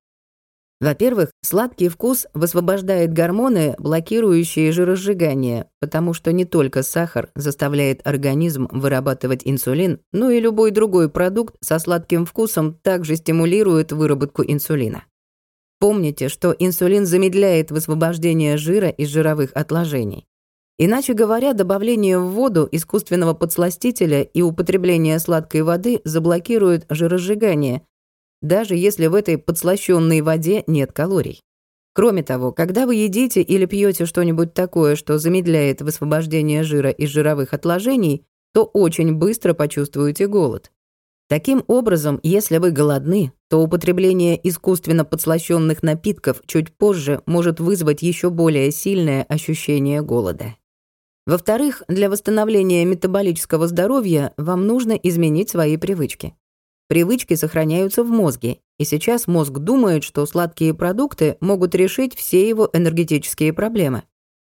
Во-первых, сладкий вкус высвобождает гормоны, блокирующие жиросжигание, потому что не только сахар заставляет организм вырабатывать инсулин, но и любой другой продукт со сладким вкусом также стимулирует выработку инсулина. Помните, что инсулин замедляет высвобождение жира из жировых отложений. Иначе говоря, добавление в воду искусственного подсластителя и употребление сладкой воды заблокируют жиросжигание, даже если в этой подслащённой воде нет калорий. Кроме того, когда вы едите или пьете что-нибудь такое, что замедляет высвобождение жира из жировых отложений, то очень быстро почувствуете голод. Таким образом, если вы голодны, то употребление искусственно подслащённых напитков чуть позже может вызвать еще более сильное ощущение голода. Во-вторых, для восстановления метаболического здоровья вам нужно изменить свои привычки. Привычки сохраняются в мозге, и сейчас мозг думает, что сладкие продукты могут решить все его энергетические проблемы.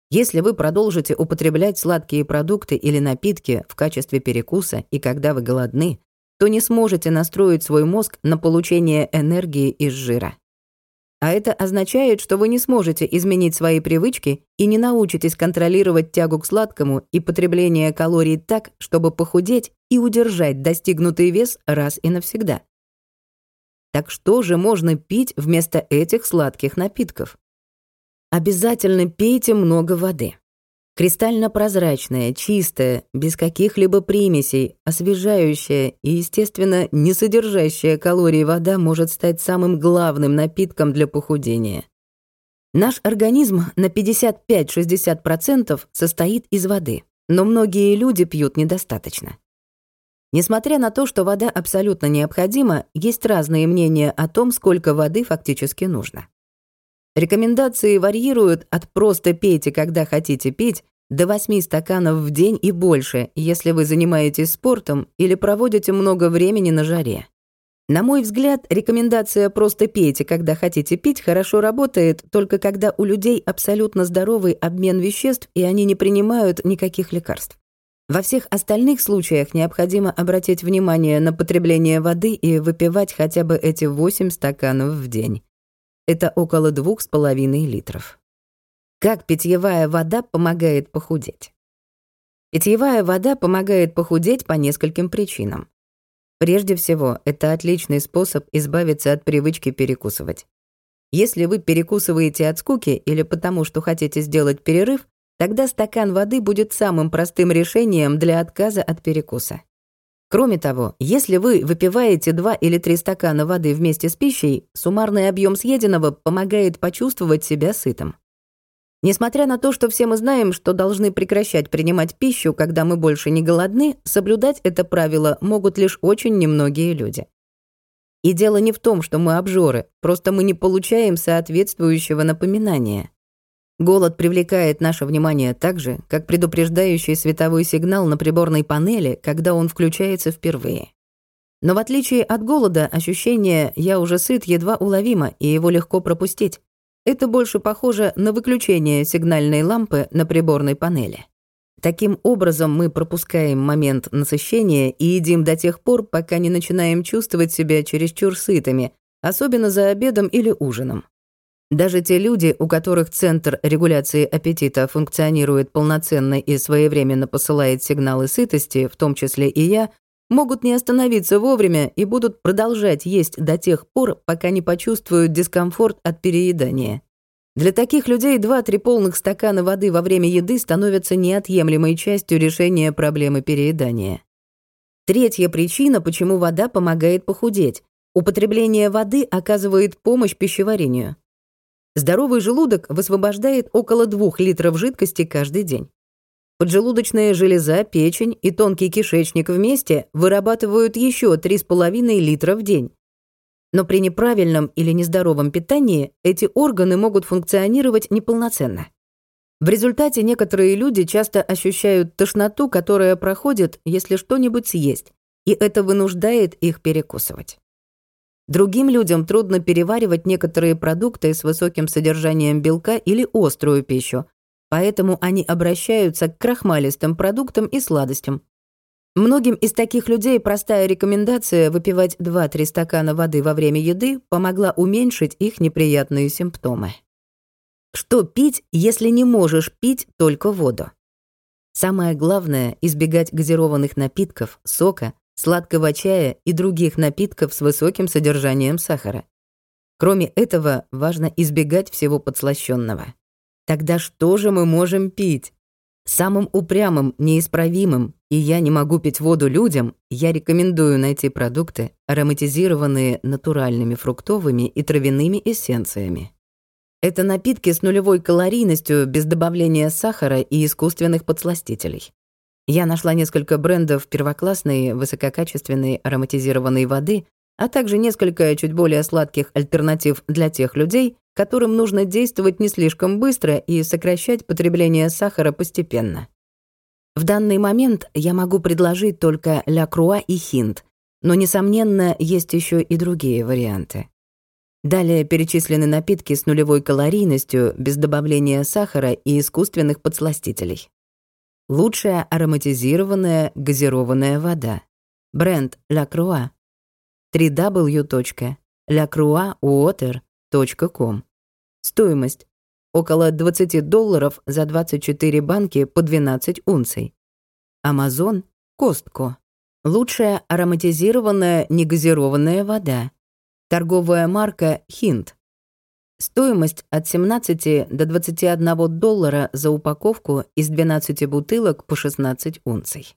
Если вы продолжите употреблять сладкие продукты или напитки в качестве перекуса и когда вы голодны, то не сможете настроить свой мозг на получение энергии из жира. А это означает, что вы не сможете изменить свои привычки и не научитесь контролировать тягу к сладкому и потребление калорий так, чтобы похудеть и удержать достигнутый вес раз и навсегда. Так что же можно пить вместо этих сладких напитков? Обязательно пейте много воды. Кристально-прозрачная, чистая, без каких-либо примесей, освежающая и, естественно, не содержащая калорий вода может стать самым главным напитком для похудения. Наш организм на 55-60% состоит из воды, но многие люди пьют недостаточно. Несмотря на то, что вода абсолютно необходима, есть разные мнения о том, сколько воды фактически нужно. Рекомендации варьируют от «просто пейте, когда хотите пить» до 8 стаканов в день и больше, если вы занимаетесь спортом или проводите много времени на жаре. На мой взгляд, рекомендация «просто пейте, когда хотите пить» хорошо работает только когда у людей абсолютно здоровый обмен веществ и они не принимают никаких лекарств. Во всех остальных случаях необходимо обратить внимание на потребление воды и выпивать хотя бы эти 8 стаканов в день. Это около двух с половиной литров. Как питьевая вода помогает похудеть? Питьевая вода помогает похудеть по нескольким причинам. Прежде всего, это отличный способ избавиться от привычки перекусывать. Если вы перекусываете от скуки или потому, что хотите сделать перерыв, тогда стакан воды будет самым простым решением для отказа от перекуса. Кроме того, если вы выпиваете 2 или 3 стакана воды вместе с пищей, суммарный объем съеденного помогает почувствовать себя сытым. Несмотря на то, что все мы знаем, что должны прекращать принимать пищу, когда мы больше не голодны, соблюдать это правило могут лишь очень немногие люди. И дело не в том, что мы обжоры, просто мы не получаем соответствующего напоминания. Голод привлекает наше внимание так же, как предупреждающий световой сигнал на приборной панели, когда он включается впервые. Но в отличие от голода, ощущение «я уже сыт» едва уловимо, и его легко пропустить. Это больше похоже на выключение сигнальной лампы на приборной панели. Таким образом, мы пропускаем момент насыщения и едим до тех пор, пока не начинаем чувствовать себя чересчур сытыми, особенно за обедом или ужином. Даже те люди, у которых центр регуляции аппетита функционирует полноценно и своевременно посылает сигналы сытости, в том числе и я, могут не остановиться вовремя и будут продолжать есть до тех пор, пока не почувствуют дискомфорт от переедания. Для таких людей 2-3 полных стакана воды во время еды становятся неотъемлемой частью решения проблемы переедания. Третья причина, почему вода помогает похудеть. Употребление воды оказывает помощь пищеварению. Здоровый желудок высвобождает около 2 литров жидкости каждый день. Поджелудочная железа, печень и тонкий кишечник вместе вырабатывают еще 3,5 литра в день. Но при неправильном или нездоровом питании эти органы могут функционировать неполноценно. В результате некоторые люди часто ощущают тошноту, которая проходит, если что-нибудь съесть, и это вынуждает их перекусывать. Другим людям трудно переваривать некоторые продукты с высоким содержанием белка или острую пищу, поэтому они обращаются к крахмалистым продуктам и сладостям. Многим из таких людей простая рекомендация выпивать 2-3 стакана воды во время еды помогла уменьшить их неприятные симптомы. Что пить, если не можешь пить только воду? Самое главное — избегать газированных напитков, сока, сладкого чая и других напитков с высоким содержанием сахара. Кроме этого, важно избегать всего подслащённого. Тогда что же мы можем пить? Самым упрямым, неисправимым, и я не могу пить воду людям, я рекомендую найти продукты, ароматизированные натуральными фруктовыми и травяными эссенциями. Это напитки с нулевой калорийностью без добавления сахара и искусственных подсластителей. Я нашла несколько брендов первоклассной, высококачественной ароматизированной воды, а также несколько чуть более сладких альтернатив для тех людей, которым нужно действовать не слишком быстро и сокращать потребление сахара постепенно. В данный момент я могу предложить только Ля Круа и Хинт, но, несомненно, есть еще и другие варианты. Далее перечислены напитки с нулевой калорийностью, без добавления сахара и искусственных подсластителей. Лучшая ароматизированная газированная вода. Бренд La Croix. www.lacroixwater.com. Стоимость. Около 20 долларов за 24 банки по 12 унций. Amazon. Костко. Лучшая ароматизированная негазированная вода. Торговая марка Hint. Стоимость от 17 до 21 доллара за упаковку из 12 бутылок по 16 унций.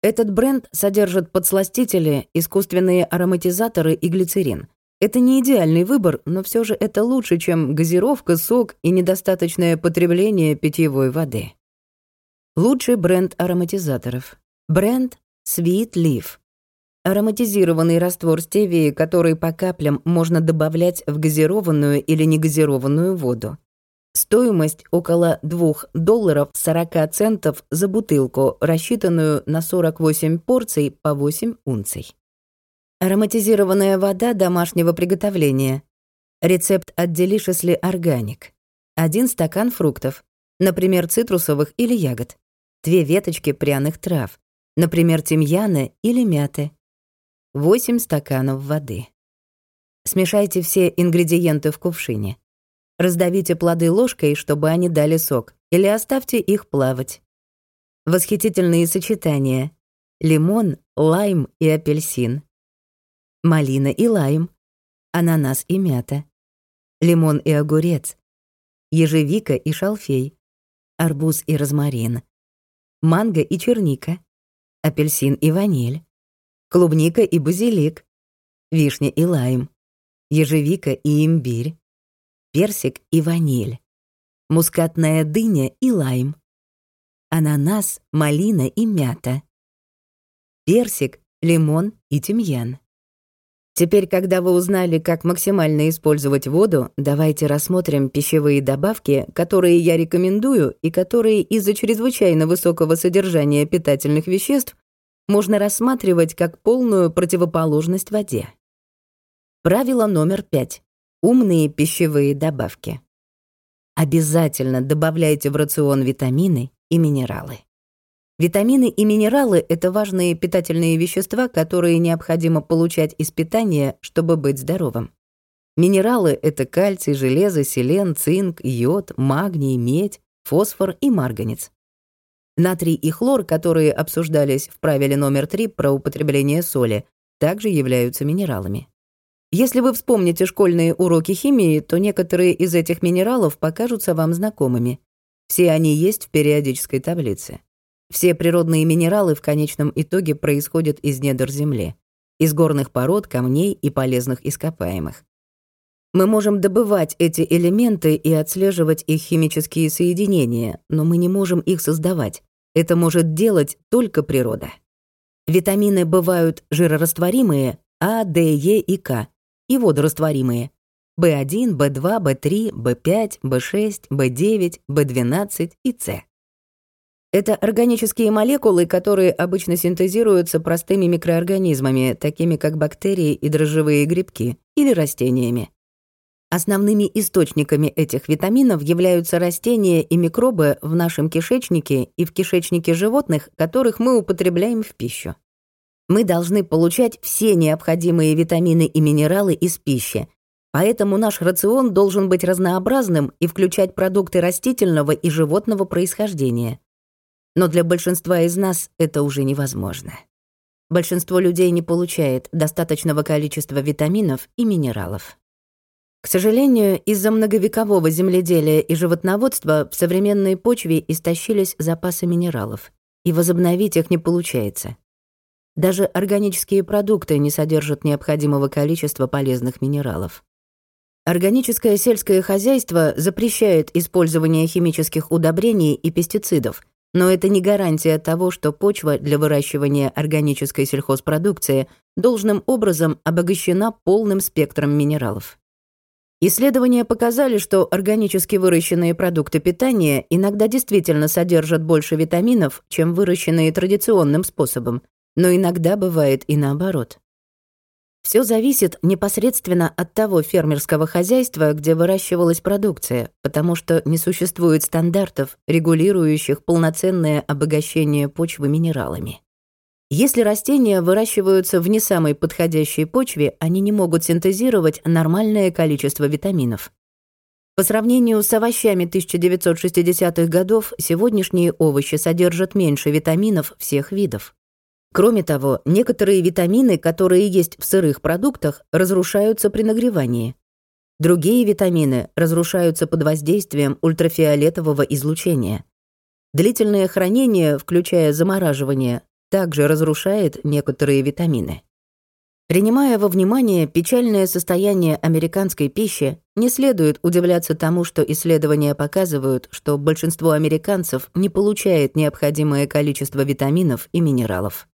Этот бренд содержит подсластители, искусственные ароматизаторы и глицерин. Это не идеальный выбор, но все же это лучше, чем газировка, сок и недостаточное потребление питьевой воды. Лучший бренд ароматизаторов. Бренд Sweet Leaf. Ароматизированный раствор стевии, который по каплям можно добавлять в газированную или негазированную воду. Стоимость около 2 долларов 40 центов за бутылку, рассчитанную на 48 порций по 8 унций. Ароматизированная вода домашнего приготовления. Рецепт от Deliciously Organic. Один стакан фруктов, например, цитрусовых или ягод. Две веточки пряных трав, например, тимьяна или мяты 8 стаканов воды. Смешайте все ингредиенты в кувшине. Раздавите плоды ложкой, чтобы они дали сок, или оставьте их плавать. Восхитительные сочетания. Лимон, лайм и апельсин. Малина и лайм. Ананас и мята. лимон и огурец, ежевика и шалфей, арбуз и розмарин, манго и черника, апельсин и ваниль, клубника и базилик, вишня и лайм, ежевика и имбирь, персик и ваниль, мускатная дыня и лайм, ананас, малина и мята, персик, лимон и тимьян. Теперь, когда вы узнали, как максимально использовать воду, давайте рассмотрим пищевые добавки, которые я рекомендую и которые из-за чрезвычайно высокого содержания питательных веществ можно рассматривать как полную противоположность воде. Правило номер пять. Умные пищевые добавки. Обязательно добавляйте в рацион витамины и минералы. Витамины и минералы — это важные питательные вещества, которые необходимо получать из питания, чтобы быть здоровым. Минералы — это кальций, железо, селен, цинк, йод, магний, медь, фосфор и марганец. Натрий и хлор, которые обсуждались в правиле номер 3 про употребление соли, также являются минералами. Если вы вспомните школьные уроки химии, то некоторые из этих минералов покажутся вам знакомыми. Все они есть в периодической таблице. Все природные минералы в конечном итоге происходят из недр Земли, из горных пород, камней и полезных ископаемых. Мы можем добывать эти элементы и отслеживать их химические соединения, но мы не можем их создавать. Это может делать только природа. Витамины бывают жирорастворимые А, Д, Е и К, и водорастворимые В1, В2, В3, В5, В6, В9, В12 и С. Это органические молекулы, которые обычно синтезируются простыми микроорганизмами, такими как бактерии и дрожжевые грибки, или растениями. Основными источниками этих витаминов являются растения и микробы в нашем кишечнике и в кишечнике животных, которых мы употребляем в пищу. Мы должны получать все необходимые витамины и минералы из пищи, поэтому наш рацион должен быть разнообразным и включать продукты растительного и животного происхождения. Но для большинства из нас это уже невозможно. Большинство людей не получает достаточного количества витаминов и минералов. К сожалению, из-за многовекового земледелия и животноводства в современной почве истощились запасы минералов, и возобновить их не получается. Даже органические продукты не содержат необходимого количества полезных минералов. Органическое сельское хозяйство запрещает использование химических удобрений и пестицидов, но это не гарантия того, что почва для выращивания органической сельхозпродукции должным образом обогащена полным спектром минералов. Исследования показали, что органически выращенные продукты питания иногда действительно содержат больше витаминов, чем выращенные традиционным способом, но иногда бывает и наоборот. Все зависит непосредственно от того фермерского хозяйства, где выращивалась продукция, потому что не существует стандартов, регулирующих полноценное обогащение почвы минералами. Если растения выращиваются в не самой подходящей почве, они не могут синтезировать нормальное количество витаминов. По сравнению с овощами 1960-х годов, сегодняшние овощи содержат меньше витаминов всех видов. Кроме того, некоторые витамины, которые есть в сырых продуктах, разрушаются при нагревании. Другие витамины разрушаются под воздействием ультрафиолетового излучения. Длительное хранение, включая замораживание, также разрушает некоторые витамины. Принимая во внимание печальное состояние американской пищи, не следует удивляться тому, что исследования показывают, что большинство американцев не получает необходимое количество витаминов и минералов.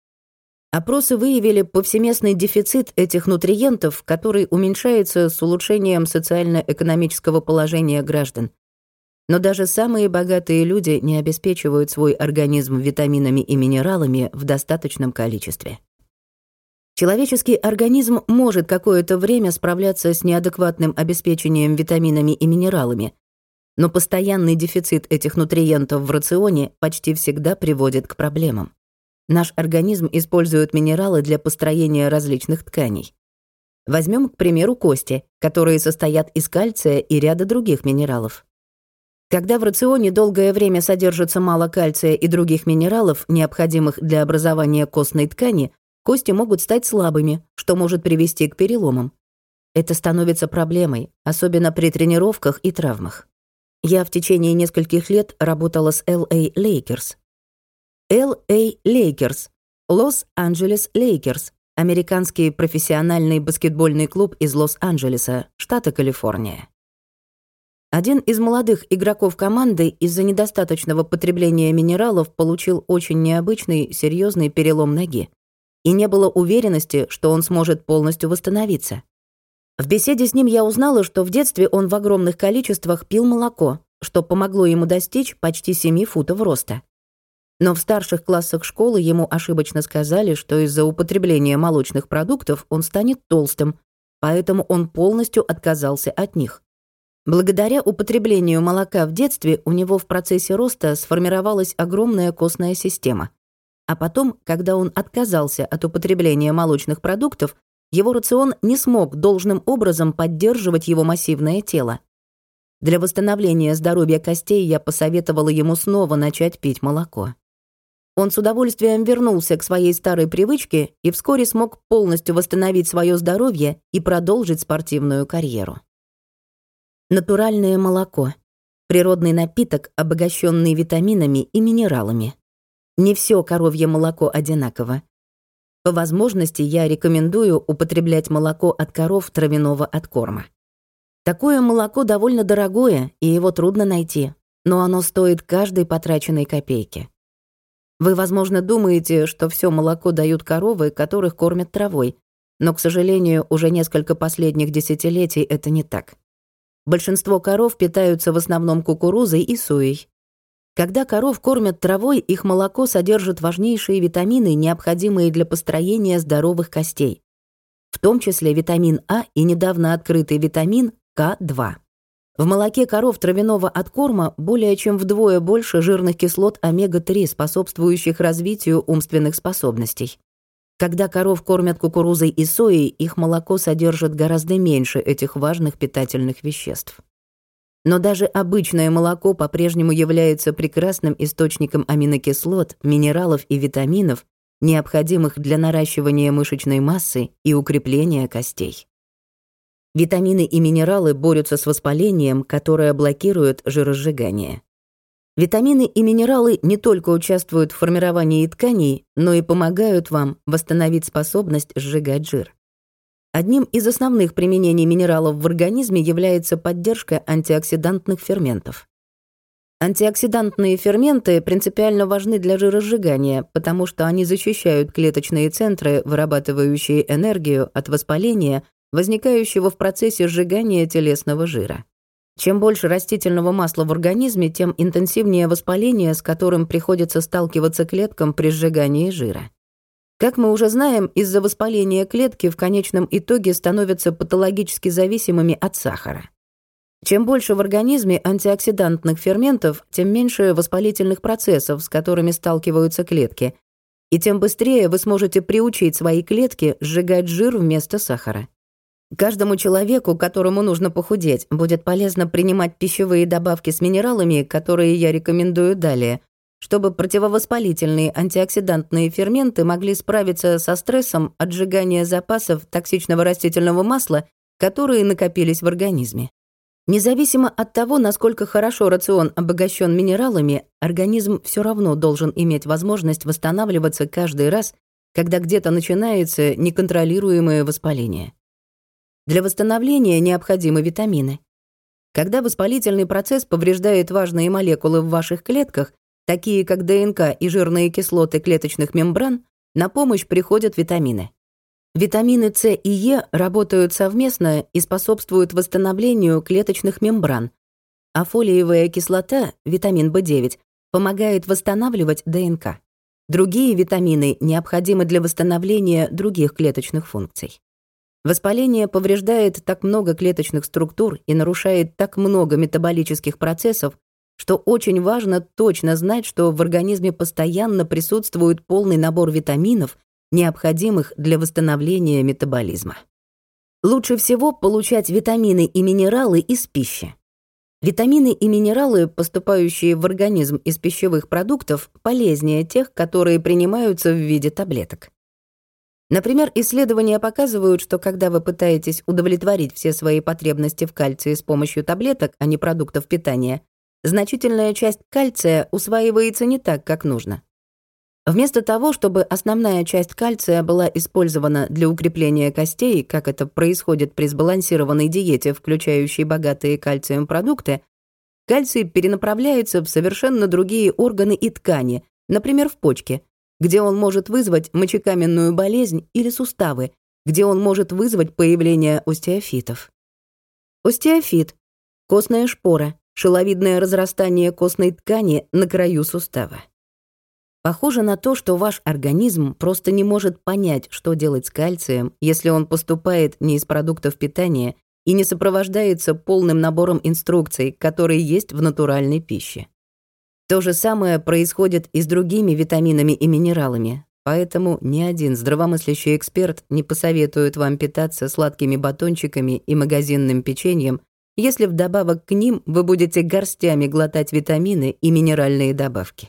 Опросы выявили повсеместный дефицит этих нутриентов, который уменьшается с улучшением социально-экономического положения граждан. Но даже самые богатые люди не обеспечивают свой организм витаминами и минералами в достаточном количестве. Человеческий организм может какое-то время справляться с неадекватным обеспечением витаминами и минералами, но постоянный дефицит этих нутриентов в рационе почти всегда приводит к проблемам. Наш организм использует минералы для построения различных тканей. Возьмем, к примеру, кости, которые состоят из кальция и ряда других минералов. Когда в рационе долгое время содержится мало кальция и других минералов, необходимых для образования костной ткани, кости могут стать слабыми, что может привести к переломам. Это становится проблемой, особенно при тренировках и травмах. Я в течение нескольких лет работала с LA Lakers. LA Lakers — Лос-Анджелес Лейкерс, американский профессиональный баскетбольный клуб из Лос-Анджелеса, штата Калифорния. Один из молодых игроков команды из-за недостаточного потребления минералов получил очень необычный, серьезный перелом ноги. И не было уверенности, что он сможет полностью восстановиться. В беседе с ним я узнала, что в детстве он в огромных количествах пил молоко, что помогло ему достичь почти 7 футов роста. Но в старших классах школы ему ошибочно сказали, что из-за употребления молочных продуктов он станет толстым, поэтому он полностью отказался от них. Благодаря употреблению молока в детстве у него в процессе роста сформировалась огромная костная система. А потом, когда он отказался от употребления молочных продуктов, его рацион не смог должным образом поддерживать его массивное тело. Для восстановления здоровья костей я посоветовала ему снова начать пить молоко. Он с удовольствием вернулся к своей старой привычке и вскоре смог полностью восстановить свое здоровье и продолжить спортивную карьеру. Натуральное молоко. Природный напиток, обогащенный витаминами и минералами. Не все коровье молоко одинаково. По возможности я рекомендую употреблять молоко от коров травяного откорма. Такое молоко довольно дорогое, и его трудно найти, но оно стоит каждой потраченной копейки. Вы, возможно, думаете, что все молоко дают коровы, которых кормят травой, но, к сожалению, уже несколько последних десятилетий это не так. Большинство коров питаются в основном кукурузой и соей. Когда коров кормят травой, их молоко содержит важнейшие витамины, необходимые для построения здоровых костей, в том числе витамин А и недавно открытый витамин К2. В молоке коров травяного откорма более чем вдвое больше жирных кислот омега-3, способствующих развитию умственных способностей. Когда коров кормят кукурузой и соей, их молоко содержит гораздо меньше этих важных питательных веществ. Но даже обычное молоко по-прежнему является прекрасным источником аминокислот, минералов и витаминов, необходимых для наращивания мышечной массы и укрепления костей. Витамины и минералы борются с воспалением, которое блокирует жиросжигание. Витамины и минералы не только участвуют в формировании тканей, но и помогают вам восстановить способность сжигать жир. Одним из основных применений минералов в организме является поддержка антиоксидантных ферментов. Антиоксидантные ферменты принципиально важны для жиросжигания, потому что они защищают клеточные центры, вырабатывающие энергию от воспаления возникающего в процессе сжигания телесного жира. Чем больше растительного масла в организме, тем интенсивнее воспаление, с которым приходится сталкиваться клеткам при сжигании жира. Как мы уже знаем, из-за воспаления клетки в конечном итоге становятся патологически зависимыми от сахара. Чем больше в организме антиоксидантных ферментов, тем меньше воспалительных процессов, с которыми сталкиваются клетки, и тем быстрее вы сможете приучить свои клетки сжигать жир вместо сахара. Каждому человеку, которому нужно похудеть, будет полезно принимать пищевые добавки с минералами, которые я рекомендую далее, чтобы противовоспалительные антиоксидантные ферменты могли справиться со стрессом от сжигания запасов токсичного растительного масла, которые накопились в организме. Независимо от того, насколько хорошо рацион обогащен минералами, организм все равно должен иметь возможность восстанавливаться каждый раз, когда где-то начинается неконтролируемое воспаление. Для восстановления необходимы витамины. Когда воспалительный процесс повреждает важные молекулы в ваших клетках, такие как ДНК и жирные кислоты клеточных мембран, на помощь приходят витамины. Витамины С и Е работают совместно и способствуют восстановлению клеточных мембран, а фолиевая кислота, витамин В9, помогает восстанавливать ДНК. Другие витамины необходимы для восстановления других клеточных функций. Воспаление повреждает так много клеточных структур и нарушает так много метаболических процессов, что очень важно точно знать, что в организме постоянно присутствует полный набор витаминов, необходимых для восстановления метаболизма. Лучше всего получать витамины и минералы из пищи. Витамины и минералы, поступающие в организм из пищевых продуктов, полезнее тех, которые принимаются в виде таблеток. Например, исследования показывают, что когда вы пытаетесь удовлетворить все свои потребности в кальции с помощью таблеток, а не продуктов питания, значительная часть кальция усваивается не так, как нужно. Вместо того, чтобы основная часть кальция была использована для укрепления костей, как это происходит при сбалансированной диете, включающей богатые кальцием продукты, кальций перенаправляется в совершенно другие органы и ткани, например, в почки, где он может вызвать мочекаменную болезнь или суставы, где он может вызвать появление остеофитов. Остеофит — костная шпора, шеловидное разрастание костной ткани на краю сустава. Похоже на то, что ваш организм просто не может понять, что делать с кальцием, если он поступает не из продуктов питания и не сопровождается полным набором инструкций, которые есть в натуральной пище. То же самое происходит и с другими витаминами и минералами, поэтому ни один здравомыслящий эксперт не посоветует вам питаться сладкими батончиками и магазинным печеньем, если вдобавок к ним вы будете горстями глотать витамины и минеральные добавки.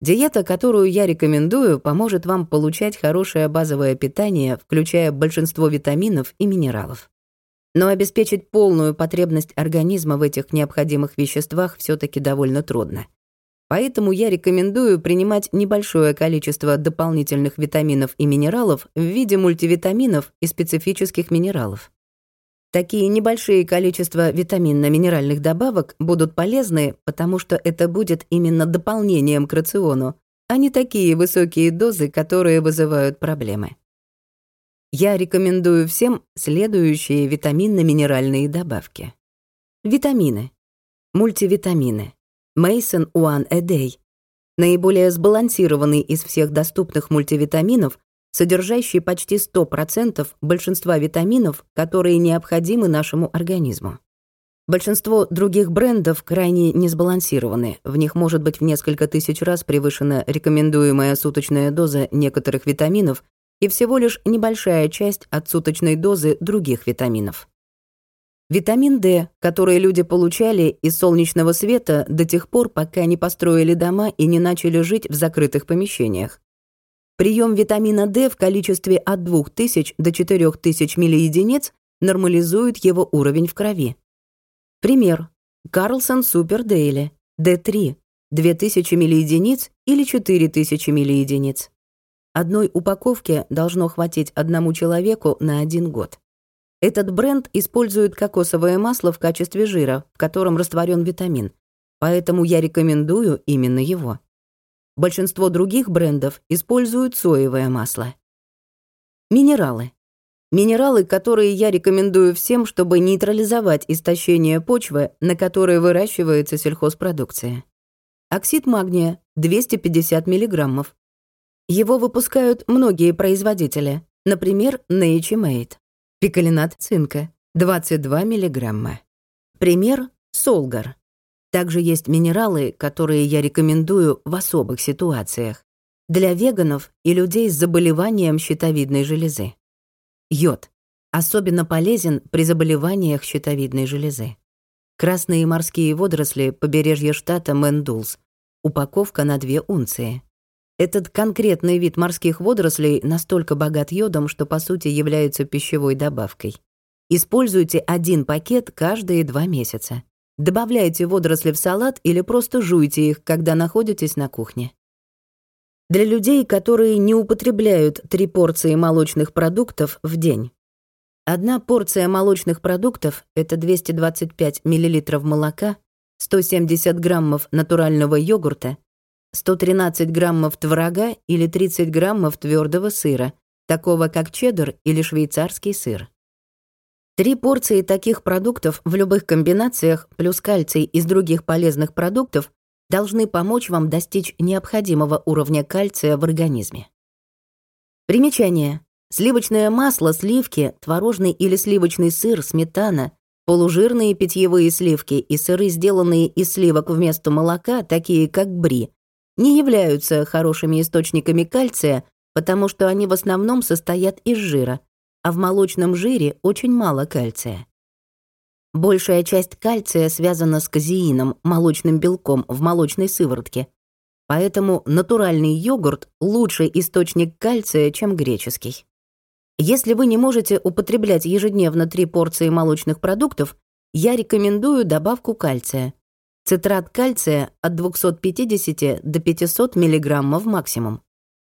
Диета, которую я рекомендую, поможет вам получать хорошее базовое питание, включая большинство витаминов и минералов. Но обеспечить полную потребность организма в этих необходимых веществах все таки довольно трудно. Поэтому я рекомендую принимать небольшое количество дополнительных витаминов и минералов в виде мультивитаминов и специфических минералов. Такие небольшие количества витаминно-минеральных добавок будут полезны, потому что это будет именно дополнением к рациону, а не такие высокие дозы, которые вызывают проблемы. Я рекомендую всем следующие витаминно-минеральные добавки. Витамины. Мультивитамины. One a Day. Наиболее сбалансированный из всех доступных мультивитаминов содержащий почти 100% большинства витаминов, которые необходимы нашему организму. Большинство других брендов крайне несбалансированы. В них может быть в несколько тысяч раз превышена рекомендуемая суточная доза некоторых витаминов и всего лишь небольшая часть от суточной дозы других витаминов. Витамин D, который люди получали из солнечного света до тех пор, пока не построили дома и не начали жить в закрытых помещениях. Прием витамина D в количестве от 2000 до 4000 миллиединиц нормализует его уровень в крови. Пример. Карлсон Супер Дейли. D3. 2000 миллиединиц или 4000 миллиединиц. Одной упаковки должно хватить одному человеку на один год. Этот бренд использует кокосовое масло в качестве жира, в котором растворен витамин, поэтому я рекомендую именно его. Большинство других брендов используют соевое масло. Минералы. Минералы, которые я рекомендую всем, чтобы нейтрализовать истощение почвы, на которой выращивается сельхозпродукция. Оксид магния — 250 мг. Его выпускают многие производители, например, Nature Made. Пикалинат цинка — 22 мг. Пример — Солгар также есть минералы, которые я рекомендую в особых ситуациях. Для веганов и людей с заболеванием щитовидной железы. Йод. Особенно полезен при заболеваниях щитовидной железы. Красные морские водоросли побережья штата Мэндулс. Упаковка на 2 унции. Этот конкретный вид морских водорослей настолько богат йодом, что по сути является пищевой добавкой. Используйте один пакет каждые два месяца. Добавляйте водоросли в салат или просто жуйте их, когда находитесь на кухне. Для людей, которые не употребляют три порции молочных продуктов в день. Одна порция молочных продуктов — это 225 мл молока, 170 граммов натурального йогурта, 113 граммов творога или 30 граммов твердого сыра, такого как чеддер или швейцарский сыр. Три порции таких продуктов в любых комбинациях плюс кальций из других полезных продуктов должны помочь вам достичь необходимого уровня кальция в организме. Примечание. Сливочное масло, сливки, творожный или сливочный сыр, сметана, полужирные питьевые сливки и сыры, сделанные из сливок вместо молока, такие как бри, не являются хорошими источниками кальция, потому что они в основном состоят из жира, а в молочном жире очень мало кальция. Большая часть кальция связана с казеином, молочным белком в молочной сыворотке. Поэтому натуральный йогурт – лучший источник кальция, чем греческий. Если вы не можете употреблять ежедневно три порции молочных продуктов, я рекомендую добавку кальция. Цитрат кальция от 250 до 500 мг максимум.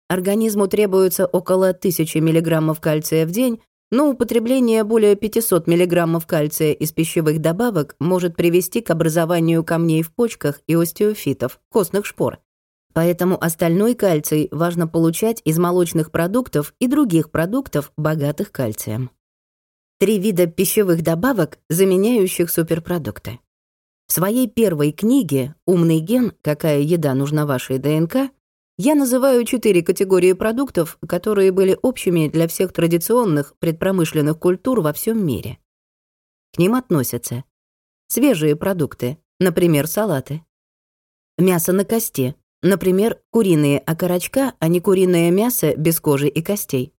Организму требуется около 1000 мг кальция в день, но употребление более 500 мг кальция из пищевых добавок может привести к образованию камней в почках и остеофитов, костных шпор. Поэтому остальной кальций важно получать из молочных продуктов и других продуктов, богатых кальцием. Три вида пищевых добавок, заменяющих суперпродукты. В своей первой книге «Умный ген. Какая еда нужна вашей ДНК» я называю четыре категории продуктов, которые были общими для всех традиционных предпромышленных культур во всем мире. К ним относятся свежие продукты, например, салаты, мясо на кости, например, куриные окорочка, а не куриное мясо без кожи и костей,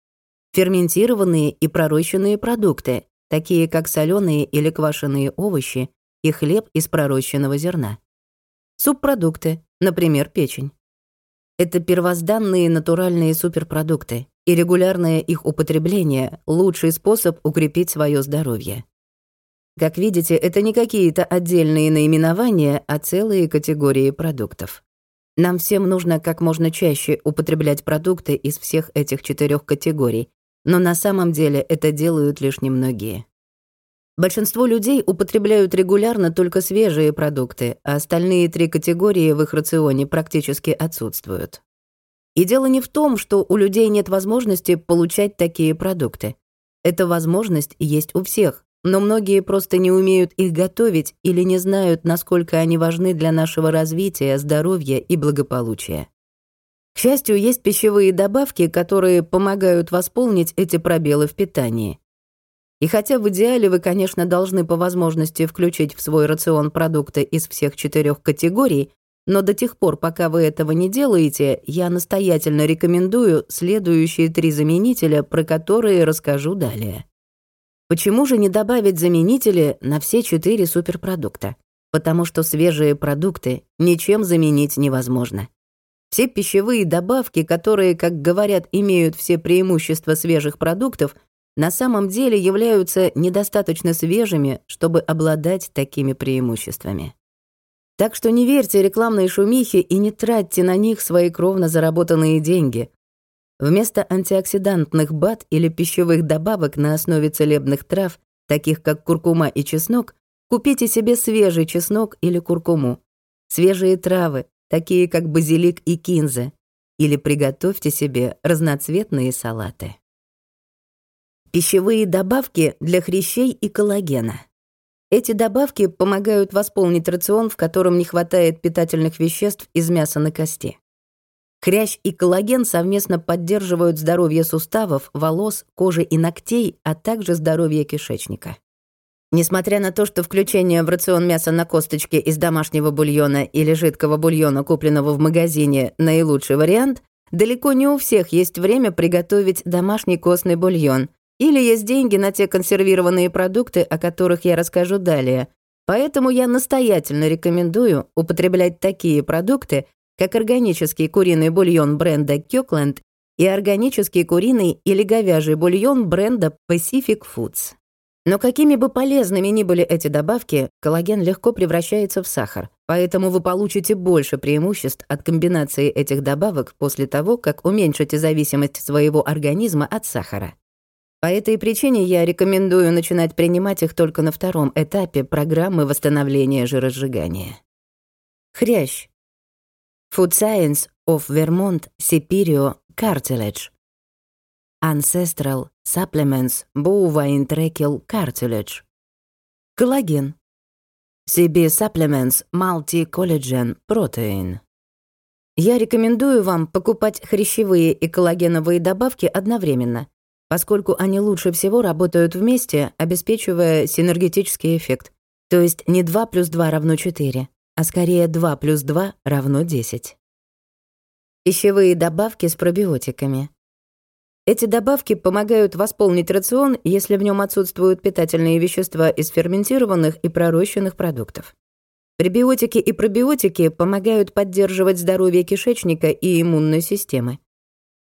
ферментированные и пророщенные продукты, такие как соленые или квашеные овощи и хлеб из пророщенного зерна, субпродукты, например, печень, это первозданные натуральные суперпродукты, и регулярное их употребление — лучший способ укрепить свое здоровье. Как видите, это не какие-то отдельные наименования, а целые категории продуктов. Нам всем нужно как можно чаще употреблять продукты из всех этих четырех категорий, но на самом деле это делают лишь немногие. Большинство людей употребляют регулярно только свежие продукты, а остальные три категории в их рационе практически отсутствуют. И дело не в том, что у людей нет возможности получать такие продукты. Эта возможность есть у всех, но многие просто не умеют их готовить или не знают, насколько они важны для нашего развития, здоровья и благополучия. К счастью, есть пищевые добавки, которые помогают восполнить эти пробелы в питании. И хотя в идеале вы, конечно, должны по возможности включить в свой рацион продукты из всех четырех категорий, но до тех пор, пока вы этого не делаете, я настоятельно рекомендую следующие три заменителя, про которые расскажу далее. Почему же не добавить заменители на все четыре суперпродукта? Потому что свежие продукты ничем заменить невозможно. Все пищевые добавки, которые, как говорят, имеют все преимущества свежих продуктов, на самом деле являются недостаточно свежими, чтобы обладать такими преимуществами. Так что не верьте рекламной шумихе и не тратьте на них свои кровно заработанные деньги. Вместо антиоксидантных БАД или пищевых добавок на основе целебных трав, таких как куркума и чеснок, купите себе свежий чеснок или куркуму, свежие травы, такие как базилик и кинза, или приготовьте себе разноцветные салаты. Пищевые добавки для хрящей и коллагена. Эти добавки помогают восполнить рацион, в котором не хватает питательных веществ из мяса на кости. Хрящ и коллаген совместно поддерживают здоровье суставов, волос, кожи и ногтей, а также здоровье кишечника. Несмотря на то, что включение в рацион мяса на косточке из домашнего бульона или жидкого бульона, купленного в магазине, наилучший вариант, далеко не у всех есть время приготовить домашний костный бульон, или есть деньги на те консервированные продукты, о которых я расскажу далее. Поэтому я настоятельно рекомендую употреблять такие продукты, как органический куриный бульон бренда Kirkland и органический куриный или говяжий бульон бренда Pacific Foods. Но какими бы полезными ни были эти добавки, коллаген легко превращается в сахар, поэтому вы получите больше преимуществ от комбинации этих добавок после того, как уменьшите зависимость своего организма от сахара. По этой причине я рекомендую начинать принимать их только на втором этапе программы восстановления жиросжигания. Хрящ. Food Science of Vermont Superior Cartilage. Ancestral Supplements Bovine Tracheal Cartilage. Коллаген. CB Supplements Multi-Collagen Protein. Я рекомендую вам покупать хрящевые и коллагеновые добавки одновременно — поскольку они лучше всего работают вместе, обеспечивая синергетический эффект. То есть не 2 плюс 2 равно 4, а скорее 2 плюс 2 равно 10. Пищевые добавки с пробиотиками. Эти добавки помогают восполнить рацион, если в нем отсутствуют питательные вещества из ферментированных и пророщенных продуктов. Пребиотики и пробиотики помогают поддерживать здоровье кишечника и иммунной системы.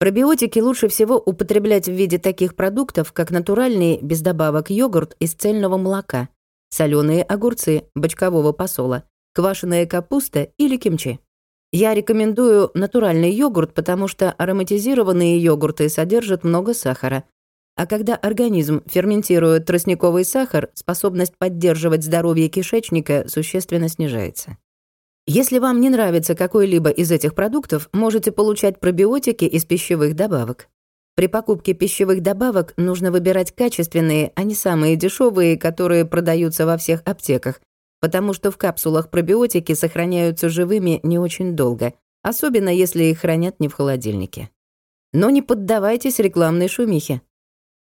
Пробиотики лучше всего употреблять в виде таких продуктов, как натуральный, без добавок йогурт из цельного молока, соленые огурцы бочкового посола, квашеная капуста или кимчи. Я рекомендую натуральный йогурт, потому что ароматизированные йогурты содержат много сахара. А когда организм ферментирует тростниковый сахар, способность поддерживать здоровье кишечника существенно снижается. Если вам не нравится какой-либо из этих продуктов, можете получать пробиотики из пищевых добавок. При покупке пищевых добавок нужно выбирать качественные, а не самые дешевые, которые продаются во всех аптеках, потому что в капсулах пробиотики сохраняются живыми не очень долго, особенно если их хранят не в холодильнике. Но не поддавайтесь рекламной шумихе.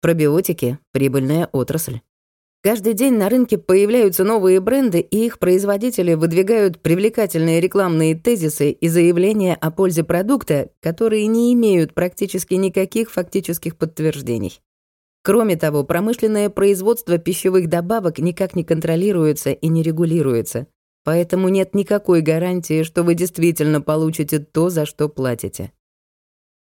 Пробиотики — прибыльная отрасль. Каждый день на рынке появляются новые бренды, и их производители выдвигают привлекательные рекламные тезисы и заявления о пользе продукта, которые не имеют практически никаких фактических подтверждений. Кроме того, промышленное производство пищевых добавок никак не контролируется и не регулируется, поэтому нет никакой гарантии, что вы действительно получите то, за что платите.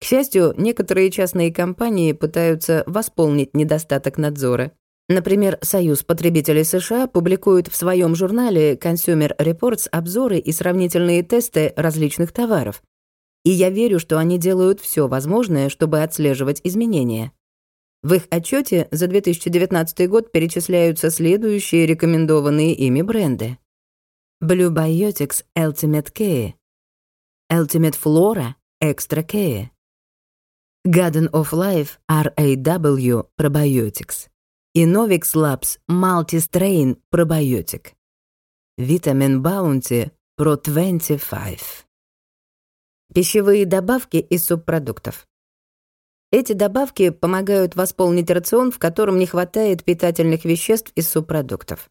К счастью, некоторые частные компании пытаются восполнить недостаток надзора — Например, Союз потребителей США публикует в своем журнале Consumer Reports обзоры и сравнительные тесты различных товаров. И я верю, что они делают все возможное, чтобы отслеживать изменения. В их отчете за 2019 год перечисляются следующие рекомендованные ими бренды. Blue Biotics Ultimate Care, Ultimate Flora Extra Care, Garden of Life RAW Probiotics, Innovix Labs Multistrain пробиотик. Витамин Баунти Pro 25. Пищевые добавки из субпродуктов. Эти добавки помогают восполнить рацион, в котором не хватает питательных веществ из субпродуктов.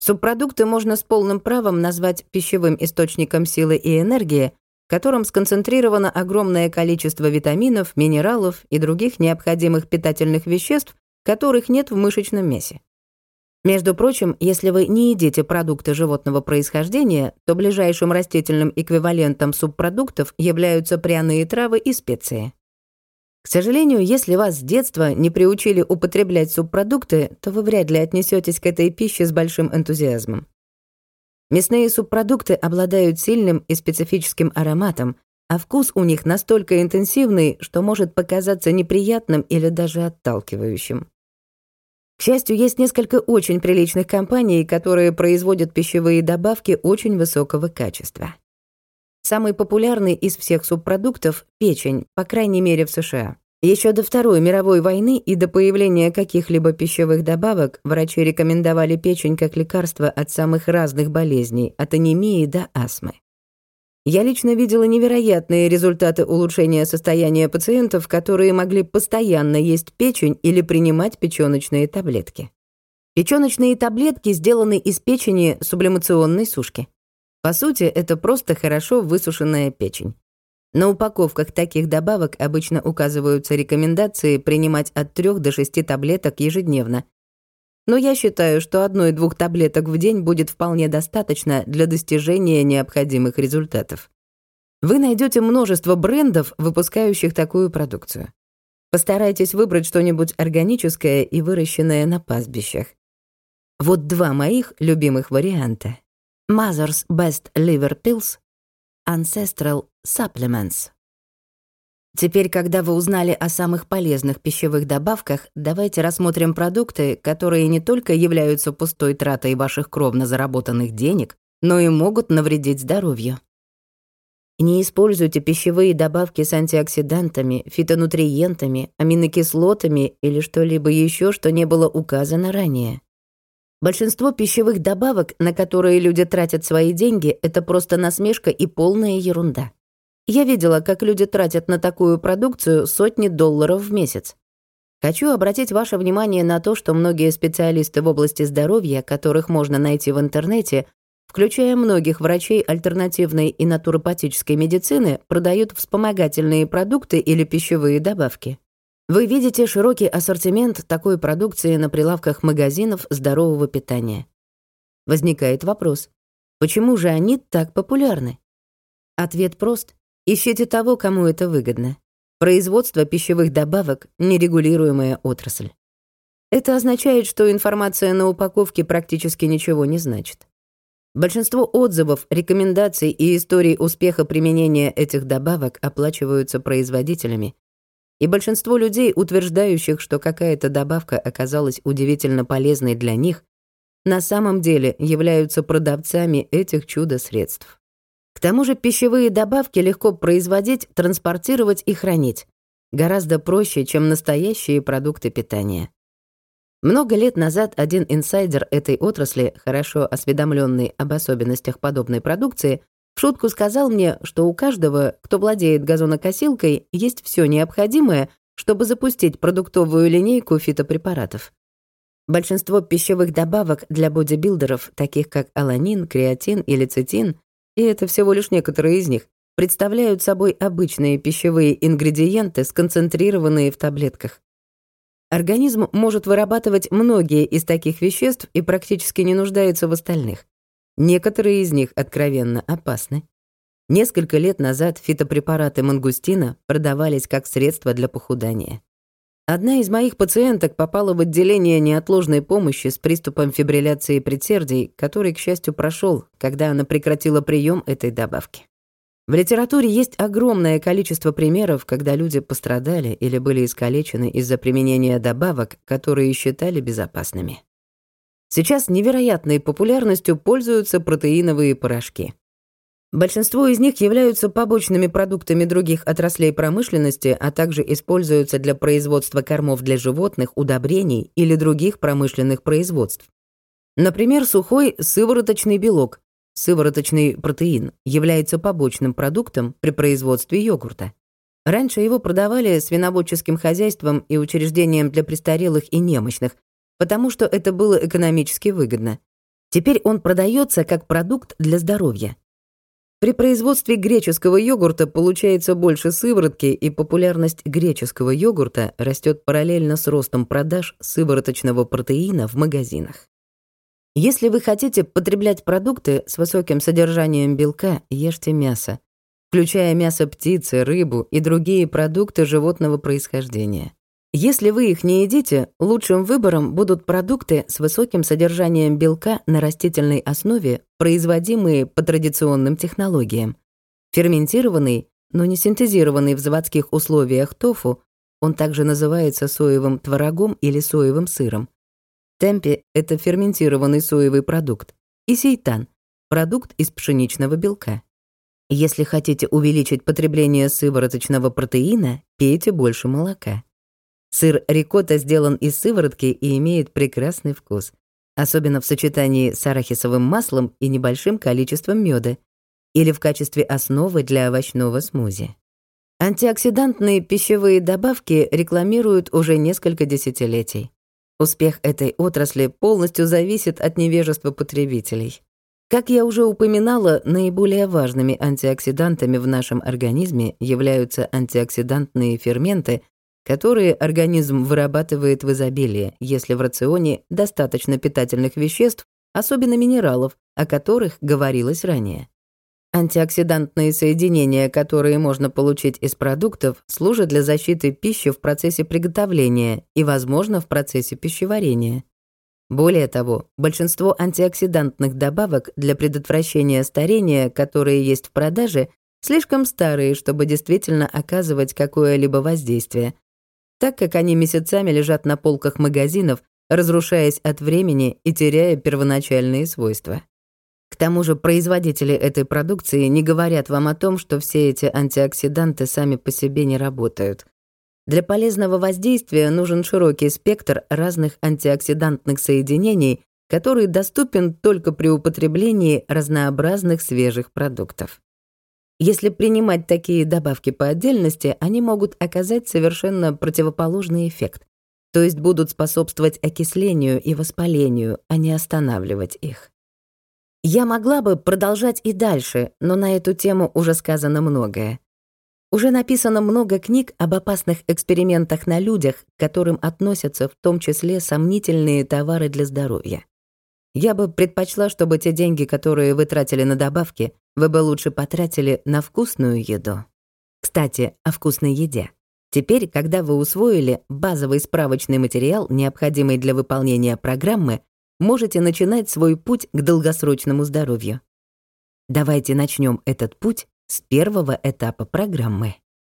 Субпродукты можно с полным правом назвать пищевым источником силы и энергии, в котором сконцентрировано огромное количество витаминов, минералов и других необходимых питательных веществ, которых нет в мышечном мясе. Между прочим, если вы не едите продукты животного происхождения, то ближайшим растительным эквивалентом субпродуктов являются пряные травы и специи. К сожалению, если вас с детства не приучили употреблять субпродукты, то вы вряд ли отнесетесь к этой пище с большим энтузиазмом. Мясные субпродукты обладают сильным и специфическим ароматом, а вкус у них настолько интенсивный, что может показаться неприятным или даже отталкивающим. К счастью, есть несколько очень приличных компаний, которые производят пищевые добавки очень высокого качества. Самый популярный из всех субпродуктов — печень, по крайней мере в США. Еще до Второй мировой войны и до появления каких-либо пищевых добавок врачи рекомендовали печень как лекарство от самых разных болезней, от анемии до астмы. Я лично видела невероятные результаты улучшения состояния пациентов, которые могли постоянно есть печень или принимать печёночные таблетки. Печёночные таблетки сделаны из печени сублимационной сушки. По сути, это просто хорошо высушенная печень. На упаковках таких добавок обычно указываются рекомендации принимать от 3 до 6 таблеток ежедневно, но я считаю, что одной-двух таблеток в день будет вполне достаточно для достижения необходимых результатов. Вы найдете множество брендов, выпускающих такую продукцию. Постарайтесь выбрать что-нибудь органическое и выращенное на пастбищах. Вот два моих любимых варианта. Mother's Best Liver Pills, Ancestral Supplements. Теперь, когда вы узнали о самых полезных пищевых добавках, давайте рассмотрим продукты, которые не только являются пустой тратой ваших кровно заработанных денег, но и могут навредить здоровью. Не используйте пищевые добавки с антиоксидантами, фитонутриентами, аминокислотами или что-либо еще, что не было указано ранее. Большинство пищевых добавок, на которые люди тратят свои деньги, это просто насмешка и полная ерунда. Я видела, как люди тратят на такую продукцию сотни долларов в месяц. Хочу обратить ваше внимание на то, что многие специалисты в области здоровья, которых можно найти в интернете, включая многих врачей альтернативной и натуропатической медицины, продают вспомогательные продукты или пищевые добавки. Вы видите широкий ассортимент такой продукции на прилавках магазинов здорового питания. Возникает вопрос, Почему же они так популярны? Ответ прост. Ищите того, кому это выгодно. Производство пищевых добавок — нерегулируемая отрасль. Это означает, что информация на упаковке практически ничего не значит. Большинство отзывов, рекомендаций и историй успеха применения этих добавок оплачиваются производителями, и большинство людей, утверждающих, что какая-то добавка оказалась удивительно полезной для них, на самом деле являются продавцами этих чудо-средств. К тому же пищевые добавки легко производить, транспортировать и хранить. Гораздо проще, чем настоящие продукты питания. Много лет назад один инсайдер этой отрасли, хорошо осведомленный об особенностях подобной продукции, в шутку сказал мне, что у каждого, кто владеет газонокосилкой, есть все необходимое, чтобы запустить продуктовую линейку фитопрепаратов. Большинство пищевых добавок для бодибилдеров, таких как аланин, креатин или цитин, и это всего лишь некоторые из них, представляют собой обычные пищевые ингредиенты, сконцентрированные в таблетках. Организм может вырабатывать многие из таких веществ и практически не нуждается в остальных. Некоторые из них откровенно опасны. Несколько лет назад фитопрепараты мангустина продавались как средство для похудания. Одна из моих пациенток попала в отделение неотложной помощи с приступом фибрилляции предсердий, который, к счастью, прошел, когда она прекратила прием этой добавки. В литературе есть огромное количество примеров, когда люди пострадали или были искалечены из-за применения добавок, которые считали безопасными. Сейчас невероятной популярностью пользуются протеиновые порошки. Большинство из них являются побочными продуктами других отраслей промышленности, а также используются для производства кормов для животных, удобрений или других промышленных производств. Например, сухой сывороточный белок, Сывороточный протеин является побочным продуктом при производстве йогурта. Раньше его продавали свиноводческим хозяйствам и учреждениям для престарелых и немощных, потому что это было экономически выгодно. Теперь он продается как продукт для здоровья. При производстве греческого йогурта получается больше сыворотки, и популярность греческого йогурта растет параллельно с ростом продаж сывороточного протеина в магазинах. Если вы хотите потреблять продукты с высоким содержанием белка, ешьте мясо, включая мясо птицы, рыбу и другие продукты животного происхождения. Если вы их не едите, лучшим выбором будут продукты с высоким содержанием белка на растительной основе, производимые по традиционным технологиям. Ферментированный, но не синтезированный в заводских условиях тофу, он также называется соевым творогом или соевым сыром, Темпе — это ферментированный соевый продукт. И сейтан — продукт из пшеничного белка. Если хотите увеличить потребление сывороточного протеина, пейте больше молока. Сыр рикотта сделан из сыворотки и имеет прекрасный вкус, особенно в сочетании с арахисовым маслом и небольшим количеством меда или в качестве основы для овощного смузи. Антиоксидантные пищевые добавки рекламируют уже несколько десятилетий. Успех этой отрасли полностью зависит от невежества потребителей. Как я уже упоминала, наиболее важными антиоксидантами в нашем организме являются антиоксидантные ферменты, которые организм вырабатывает в изобилии, если в рационе достаточно питательных веществ, особенно минералов, о которых говорилось ранее. Антиоксидантные соединения, которые можно получить из продуктов, служат для защиты пищи в процессе приготовления и, возможно, в процессе пищеварения. Более того, большинство антиоксидантных добавок для предотвращения старения, которые есть в продаже, слишком старые, чтобы действительно оказывать какое-либо воздействие, так как они месяцами лежат на полках магазинов, разрушаясь от времени и теряя первоначальные свойства. К тому же производители этой продукции не говорят вам о том, что все эти антиоксиданты сами по себе не работают. Для полезного воздействия нужен широкий спектр разных антиоксидантных соединений, который доступен только при употреблении разнообразных свежих продуктов. Если принимать такие добавки по отдельности, они могут оказать совершенно противоположный эффект, то есть будут способствовать окислению и воспалению, а не останавливать их. Я могла бы продолжать и дальше, но на эту тему уже сказано многое. Уже написано много книг об опасных экспериментах на людях, к которым относятся в том числе сомнительные товары для здоровья. Я бы предпочла, чтобы те деньги, которые вы тратили на добавки, вы бы лучше потратили на вкусную еду. Кстати, о вкусной еде. Теперь, когда вы усвоили базовый справочный материал, необходимый для выполнения программы, можете начинать свой путь к долгосрочному здоровью. Давайте начнем этот путь с первого этапа программы.